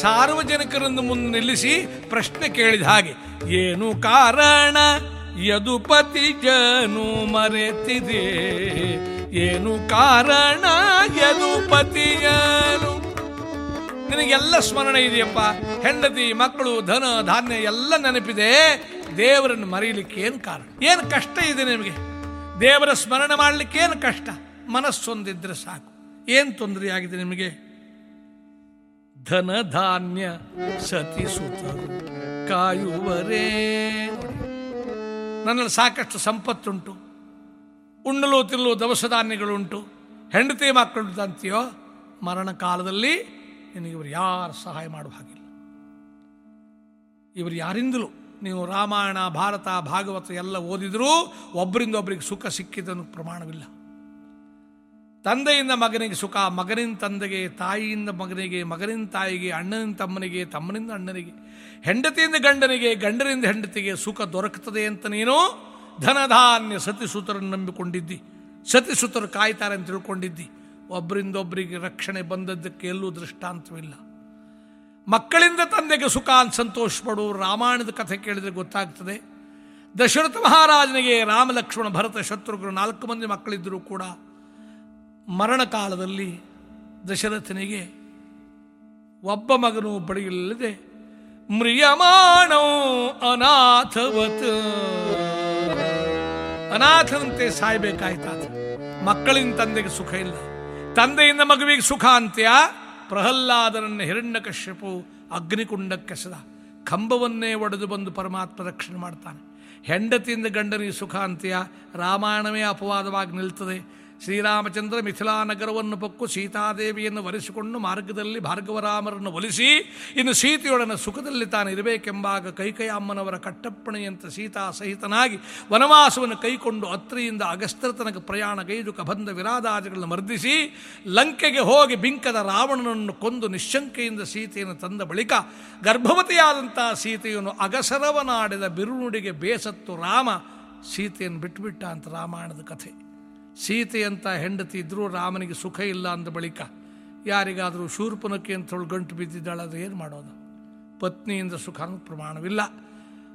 ಸಾರ್ವಜನಿಕರನ್ನು ಮುಂದೆ ನಿಲ್ಲಿಸಿ ಪ್ರಶ್ನೆ ಕೇಳಿದ ಹಾಗೆ, ಏನು ಕಾರಣ? ಯದುಪತಿ ಜನು ಮರೆತಿದೆ. ಏನು ಕಾರಣ ಯದುಪತಿಯನು ನಿನಗೆಲ್ಲ ಸ್ಮರಣೆ ಇದೆಯಪ್ಪ. ಹೆಂಡತಿ, ಮಕ್ಕಳು, ಧನ, ಧಾನ್ಯ ಎಲ್ಲ ನೆನಪಿದೆ. ದೇವರನ್ನು ಮರೀಲಿಕ್ಕೆ ಏನು ಕಾರಣ? ಏನು ಕಷ್ಟ ಇದೆ ನಿಮಗೆ? ದೇವರ ಸ್ಮರಣೆ ಮಾಡಲಿಕ್ಕೆ ಏನು ಕಷ್ಟ? ಮನಸ್ಸೊಂದಿದ್ರೆ ಸಾಕು. ಏನು ತೊಂದರೆಯಾಗಿದೆ ನಿಮಗೆ? ಧನ, ಧಾನ್ಯ, ಸತಿ, ಸುತರು, ಕಾಯುವರೇ. ನನ್ನಲ್ಲಿ ಸಾಕಷ್ಟು ಸಂಪತ್ತುಂಟು. ಉಣ್ಣಲು ತಿನ್ನಲು ದವಸ ಧಾನ್ಯಗಳುಂಟು. ಹೆಂಡತಿ ಮಕ್ಕಳು ಅಂತೀಯೋ ಮರಣ ಕಾಲದಲ್ಲಿ ನಿನಗೆ ಇವರು ಯಾರು ಸಹಾಯ ಮಾಡುವ ಹಾಗಿಲ್ಲ. ಇವರು ಯಾರಿಂದಲೂ ನೀವು ರಾಮಾಯಣ, ಭಾರತ, ಭಾಗವತ ಎಲ್ಲ ಓದಿದರೂ ಒಬ್ಬರಿಂದ ಒಬ್ಬರಿಗೆ ಸುಖ ಸಿಕ್ಕಿದ್ದನ್ನು ಪ್ರಮಾಣವಿಲ್ಲ. ತಂದೆಯಿಂದ ಮಗನಿಗೆ ಸುಖ, ಮಗನಿನ ತಂದೆಗೆ, ತಾಯಿಯಿಂದ ಮಗನಿಗೆ, ಮಗನಿನ ತಾಯಿಗೆ ಅಣ್ಣನಿಂದ ತಮ್ಮನಿಗೆ, ತಮ್ಮನಿಂದ ಅಣ್ಣನಿಗೆ, ಹೆಂಡತಿಯಿಂದ ಗಂಡನಿಗೆ, ಗಂಡನಿಂದ ಹೆಂಡತಿಗೆ ಸುಖ ದೊರಕುತ್ತದೆ ಅಂತ ನೀನು ಧನಧಾನ್ಯ ಸತಿಸುತರನ್ನು ನಂಬಿಕೊಂಡಿದ್ದಿ. ಸತಿಸುತರು ಕಾಯ್ತಾರೆ ಅಂತ ತಿಳ್ಕೊಂಡಿದ್ದಿ. ಒಬ್ಬರಿಂದೊಬ್ಬರಿಗೆ ರಕ್ಷಣೆ ಬಂದದ್ದಕ್ಕೆ ಎಲ್ಲೂ ದೃಷ್ಟಾಂತವಿಲ್ಲ. ಮಕ್ಕಳಿಂದ ತಂದೆಗೆ ಸುಖ, ಸಂತೋಷ ಪಡು, ರಾಮಾಯಣದ ಕಥೆ ಕೇಳಿದರೆ ಗೊತ್ತಾಗ್ತದೆ. ದಶರಥ ಮಹಾರಾಜನಿಗೆ ರಾಮ ಲಕ್ಷ್ಮಣ ಭರತ ಶತ್ರುಘ್ನ ನಾಲ್ಕು ಮಂದಿ ಮಕ್ಕಳಿದ್ದರೂ ಕೂಡ ಮರಣ ಕಾಲದಲ್ಲಿ ದಶರಥನಿಗೆ ಒಬ್ಬ ಮಗನು ಬಳಿಯಿಲ್ಲದೆ ಮ್ರಿಯಮಾಣೋ ಅನಾಥವತ್. ಅನಾಥನಂತೆ ಸಾಯ್ಬೇಕಾಯ್ತಾತ. ಮಕ್ಕಳಿನ ತಂದೆಗೆ ಸುಖ ಇಲ್ಲ. ತಂದೆಯಿಂದ ಮಗುವಿಗೆ ಸುಖ ಅಂತ್ಯ? ಪ್ರಹ್ಲಾದನನ್ನು ಹಿರಣ್ಯಕಶ್ಯಪು ಅಗ್ನಿಕುಂಡಕ್ಕೆಸೆದ ಕಂಬವನ್ನೇ ಒಡೆದು ಬಂದು ಪರಮಾತ್ಮ ರಕ್ಷಣೆ ಮಾಡ್ತಾನೆ. ಹೆಂಡತಿಯಿಂದ ಗಂಡನಿಗೆ ಸುಖ ಅಂತ್ಯ? ರಾಮಾಯಣವೇ ಅಪವಾದವಾಗಿ ನಿಲ್ತದೆ. ಶ್ರೀರಾಮಚಂದ್ರ ಮಿಥಿಲಾ ನಗರವನ್ನು ಪಕ್ಕು ಸೀತಾದೇವಿಯನ್ನು ವರಿಸಿಕೊಂಡು ಮಾರ್ಗದಲ್ಲಿ ಭಾರ್ಗವರಾಮರನ್ನು ಒಲಿಸಿ, ಇನ್ನು ಸೀತೆಯೊಡನೆ ಸುಖದಲ್ಲಿ ತಾನು ಇರಬೇಕೆಂಬಾಗ ಕೈಕಯಾಮ್ಮನವರ ಕಟ್ಟಪ್ಪಣೆಯಂತೆ ಸೀತಾ ಸಹಿತನಾಗಿ ವನವಾಸವನ್ನು ಕೈಕೊಂಡು ಅತ್ರಿಯಿಂದ ಅಗಸ್ತ್ರ ಪ್ರಯಾಣ ಗೈದು ಕಬಂಧ ವಿರಾದಾದಿಗಳನ್ನು ಮರ್ದಿಸಿ, ಲಂಕೆಗೆ ಹೋಗಿ ಬಿಂಕದ ರಾವಣನನ್ನು ಕೊಂದು ನಿಶಂಕೆಯಿಂದ ಸೀತೆಯನ್ನು ತಂದ ಬಳಿಕ ಗರ್ಭವತಿಯಾದಂಥ ಸೀತೆಯನ್ನು ಅಗಸರವನಾಡಿದ ಬಿರುನುಡಿಗೆ ಬೇಸತ್ತು ರಾಮ, ಸೀತೆಯನ್ನು ಬಿಟ್ಟುಬಿಟ್ಟ ಅಂತ ರಾಮಾಯಣದ ಕಥೆ. ಸೀತೆಯಂತ ಹೆಂಡತಿ ಇದ್ದರೂ ರಾಮನಿಗೆ ಸುಖ ಇಲ್ಲ ಅಂದ ಬಳಿಕ ಯಾರಿಗಾದರೂ ಶೂರ್ಪನಕ್ಕೆ ಅಂತೇಳಿ ಗಂಟು ಬಿದ್ದಿದ್ದಾಳೆ, ಅದು ಏನು ಮಾಡೋದು? ಪತ್ನಿಯಿಂದ ಸುಖ ಪ್ರಮಾಣವಿಲ್ಲ.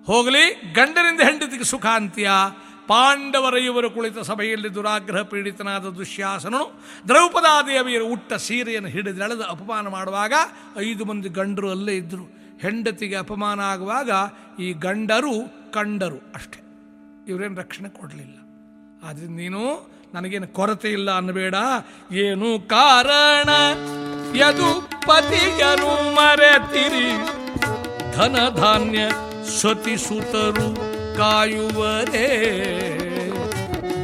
ಹೋಗಲಿ, ಗಂಡನಿಂದ ಹೆಂಡತಿಗೆ ಸುಖ ಅಂತ್ಯ. ಪಾಂಡವರ ಇವರು ಕುಳಿತ ಸಭೆಯಲ್ಲಿ ದುರಾಗ್ರಹ ಪೀಡಿತನಾದ ದುಶ್ಯಾಸನನು ದ್ರೌಪದಾದೇವಿಯರು ಉಟ್ಟ ಸೀರೆಯನ್ನು ಹಿಡಿದೆಳೆದು ಅಪಮಾನ ಮಾಡುವಾಗ ಐದು ಮಂದಿ ಗಂಡರು ಅಲ್ಲೇ ಇದ್ದರು ಹೆಂಡತಿಗೆ ಅಪಮಾನ ಆಗುವಾಗ ಈ ಗಂಡರು, ಕಂಡರು ಅಷ್ಟೇ. ಇವರೇನು ರಕ್ಷಣೆ ಕೊಡಲಿಲ್ಲ. ಆದ್ದರಿಂದ ನೀನು ನನಗೇನು ಕೊರತೆ ಇಲ್ಲ ಅನ್ನಬೇಡ. ಏನು ಕಾರಣ? ಯದು ಪತಿಯನು ಮರೆತಿರಿ. ಧನ ಧಾನ್ಯ ಸತಿ ಸುತರು ಕಾಯುವರೇ.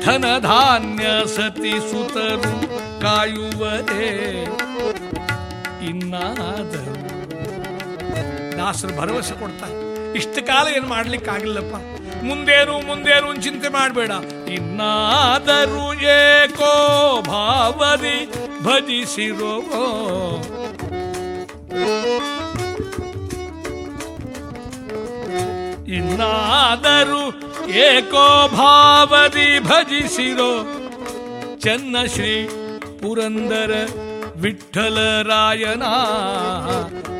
ಧನ ಧಾನ್ಯ ಸತಿ ಸುತರು ಕಾಯುವರೇ. ಇನ್ನಾದರೂ ದಾಸರು ಭರವಸೆ ಕೊಡ್ತಾರೆ. ಇಷ್ಟು ಕಾಲ ಏನು ಮಾಡ್ಲಿಕ್ಕಾಗಿಲ್ಲಪ್ಪ. ಮುಂದೇನು ಮುಂದೇನು ಚಿಂತೆ ಮಾಡಬೇಡ. ಇನ್ನಾದರೂ ಏಕೋ ಭಾವದಿ ಭಜಿಸಿರೋ. ಇನ್ನಾದರೂ ಏಕೋ ಭಾವದಿ ಭಜಿಸಿರೋ. ಚನ್ನ ಶ್ರೀ ಪುರಂದರ ವಿಠಲರಾಯನ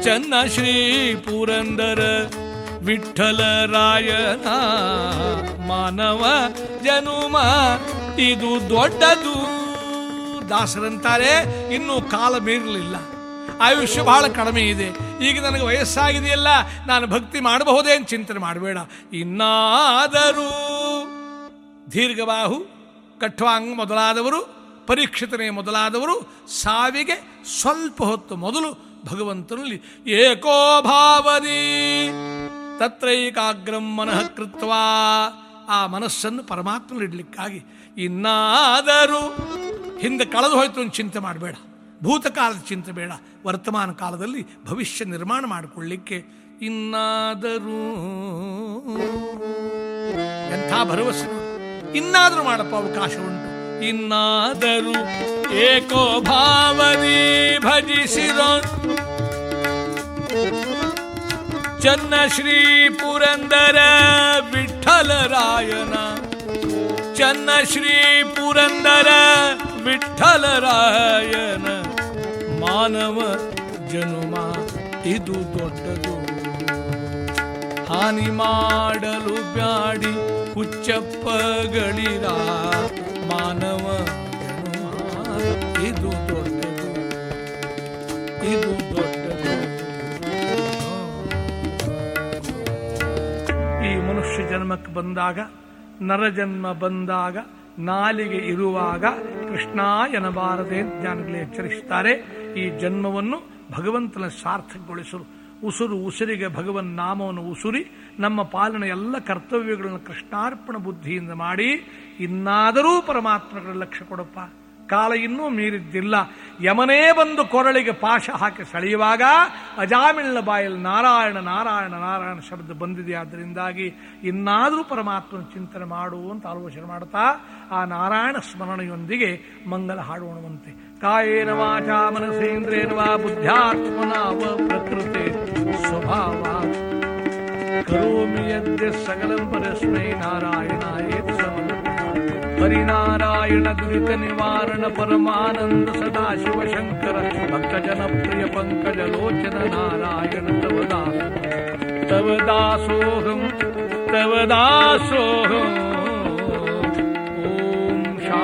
ಚನ್ನ ಶ್ರೀ ಪುರಂದರ ವಿಠ್ಠಲರಾಯನ ಮಾನವ ಜನುಮ, ಇದು ದೊಡ್ಡದು. ದಾಸರಂತಾರೆ, ಇನ್ನೂ ಕಾಲ ಮೀರಲಿಲ್ಲ. ಆಯುಷ್ಯ ಬಹಳ ಕಡಿಮೆ ಇದೆ. ಈಗ ನನಗೆ ವಯಸ್ಸಾಗಿದೆಯಲ್ಲ, ನಾನು ಭಕ್ತಿ ಮಾಡಬಹುದೇ ಅಂತ ಚಿಂತನೆ ಮಾಡಬೇಡ. ಇನ್ನಾದರೂ ದೀರ್ಘಬಾಹು, ಕಠ್ವಾಂಗ್ ಮೊದಲಾದವರು, ಪರೀಕ್ಷಿತನೇ ಮೊದಲಾದವರು, ಸಾವಿಗೆ ಸ್ವಲ್ಪ ಹೊತ್ತು ಮೊದಲು ಭಗವಂತನಲ್ಲಿ ಏಕೋ ಭಾವದಿ ತತ್ರೈಕಾಗ್ರಂ ಮನಃ ಕೃತ್ವಾ. ಆ ಮನಸ್ಸನ್ನು ಪರಮಾತ್ಮನಿಡ್ಲಿಕ್ಕಾಗಿ ಇನ್ನಾದರೂ ಹಿಂದೆ ಕಳೆದು ಹೋಯ್ತು ಅಂತ ಚಿಂತೆ ಮಾಡಬೇಡ. ಭೂತಕಾಲದ ಚಿಂತೆ ಬೇಡ. ವರ್ತಮಾನ ಕಾಲದಲ್ಲಿ ಭವಿಷ್ಯ ನಿರ್ಮಾಣ ಮಾಡಿಕೊಳ್ಳಿಕ್ಕೆ ಇನ್ನಾದರೂ. ಎಂಥ ಭರವಸೆ. ಇನ್ನಾದರೂ ಮಾಡಪ್ಪ ಅವಕಾಶ ಉಂಟು. ಇನ್ನಾದರೂ ಏಕೋ ಭಾವನೆ ಭಜಿಸಿರೋ. ಚನ್ನ ಶ್ರೀ ಪುರಂದರ ವಿಠಲರಾಯನ. ಚನ್ನ ಶ್ರೀ ಪುರಂದರ ವಿಠಲರಾಯನ. ಮಾನವ ಜನುಮ, ಇದು ದೊಡ್ಡದು. ಹಾನಿ ಮಾಡಲು ಬ್ಯಾಡಿ ಹುಚ್ಚಪ್ಪಗಳಿರ ಮಾನವ ಜನುಮ, ಇದು ದೊಡ್ಡದು. ಮನುಷ್ಯ ಜನ್ಮಕ್ಕೆ ಬಂದಾಗ ನರಜನ್ಮ ಬಂದಾಗ, ನಾಲಿಗೆ ಇರುವಾಗ ಕೃಷ್ಣ ಎನ್ನಬಾರದೆ ಜ್ಞಾನಿಗಳು ಎಚ್ಚರಿಸುತ್ತಾರೆ ಈ ಜನ್ಮವನ್ನು ಭಗವಂತನ ಸಾರ್ಥಕಗೊಳಿಸಲು. ಉಸುರು ಉಸಿರಿಗೆ ಭಗವನ್ ನಾಮವನ್ನು ಉಸುರಿ, ನಮ್ಮ ಪಾಲನ ಎಲ್ಲ ಕರ್ತವ್ಯಗಳನ್ನು ಕೃಷ್ಣಾರ್ಪಣ ಬುದ್ಧಿಯಿಂದ ಮಾಡಿ, ಇನ್ನಾದರೂ ಪರಮಾತ್ಮಗಳ ಲಕ್ಷ್ಯ ಕೊಡಪ್ಪ. ಕಾಲ ಇನ್ನೂ ಮೀರಿದ್ದಿಲ್ಲ. ಯಮನೇ ಬಂದು ಕೊರಳಿಗೆ ಪಾಶ ಹಾಕಿ ಸೆಳೆಯುವಾಗ ಅಜಾಮಿಳ್ನ ಬಾಯಲ್ಲಿ ನಾರಾಯಣ ನಾರಾಯಣ ನಾರಾಯಣ ಶಬ್ದ ಬಂದಿದೆ. ಆದ್ದರಿಂದಾಗಿ ಇನ್ನಾದರೂ ಪರಮಾತ್ಮನ ಚಿಂತನೆ ಮಾಡು ಅಂತ ಆಲೋಚನೆ ಮಾಡ್ತಾ ಆ ನಾರಾಯಣ ಸ್ಮರಣೆಯೊಂದಿಗೆ ಮಂಗಲ ಹಾಡೋಣವಂತೆ ಕಾಯೇನ ವಾಚಾ ಮನಸೇಂದ್ರೇನ ವಾ ಬುದ್ಧ್ಯಾತ್ಮನ ಪ್ರಕೃತಿ ಸ್ವಭಾವ. ಕರೋಮಿ ಯದ್ಯ ಸಕಲಂ ಪರಸ್ಮೈ परिनारायण कृतनिवारण परमानन्द सदाशिवशङ्करभक्तजनप्रिय पङ्कजलोचन नारायण तव दास। तव दासोऽहं तव दासोऽहम् ॐ शा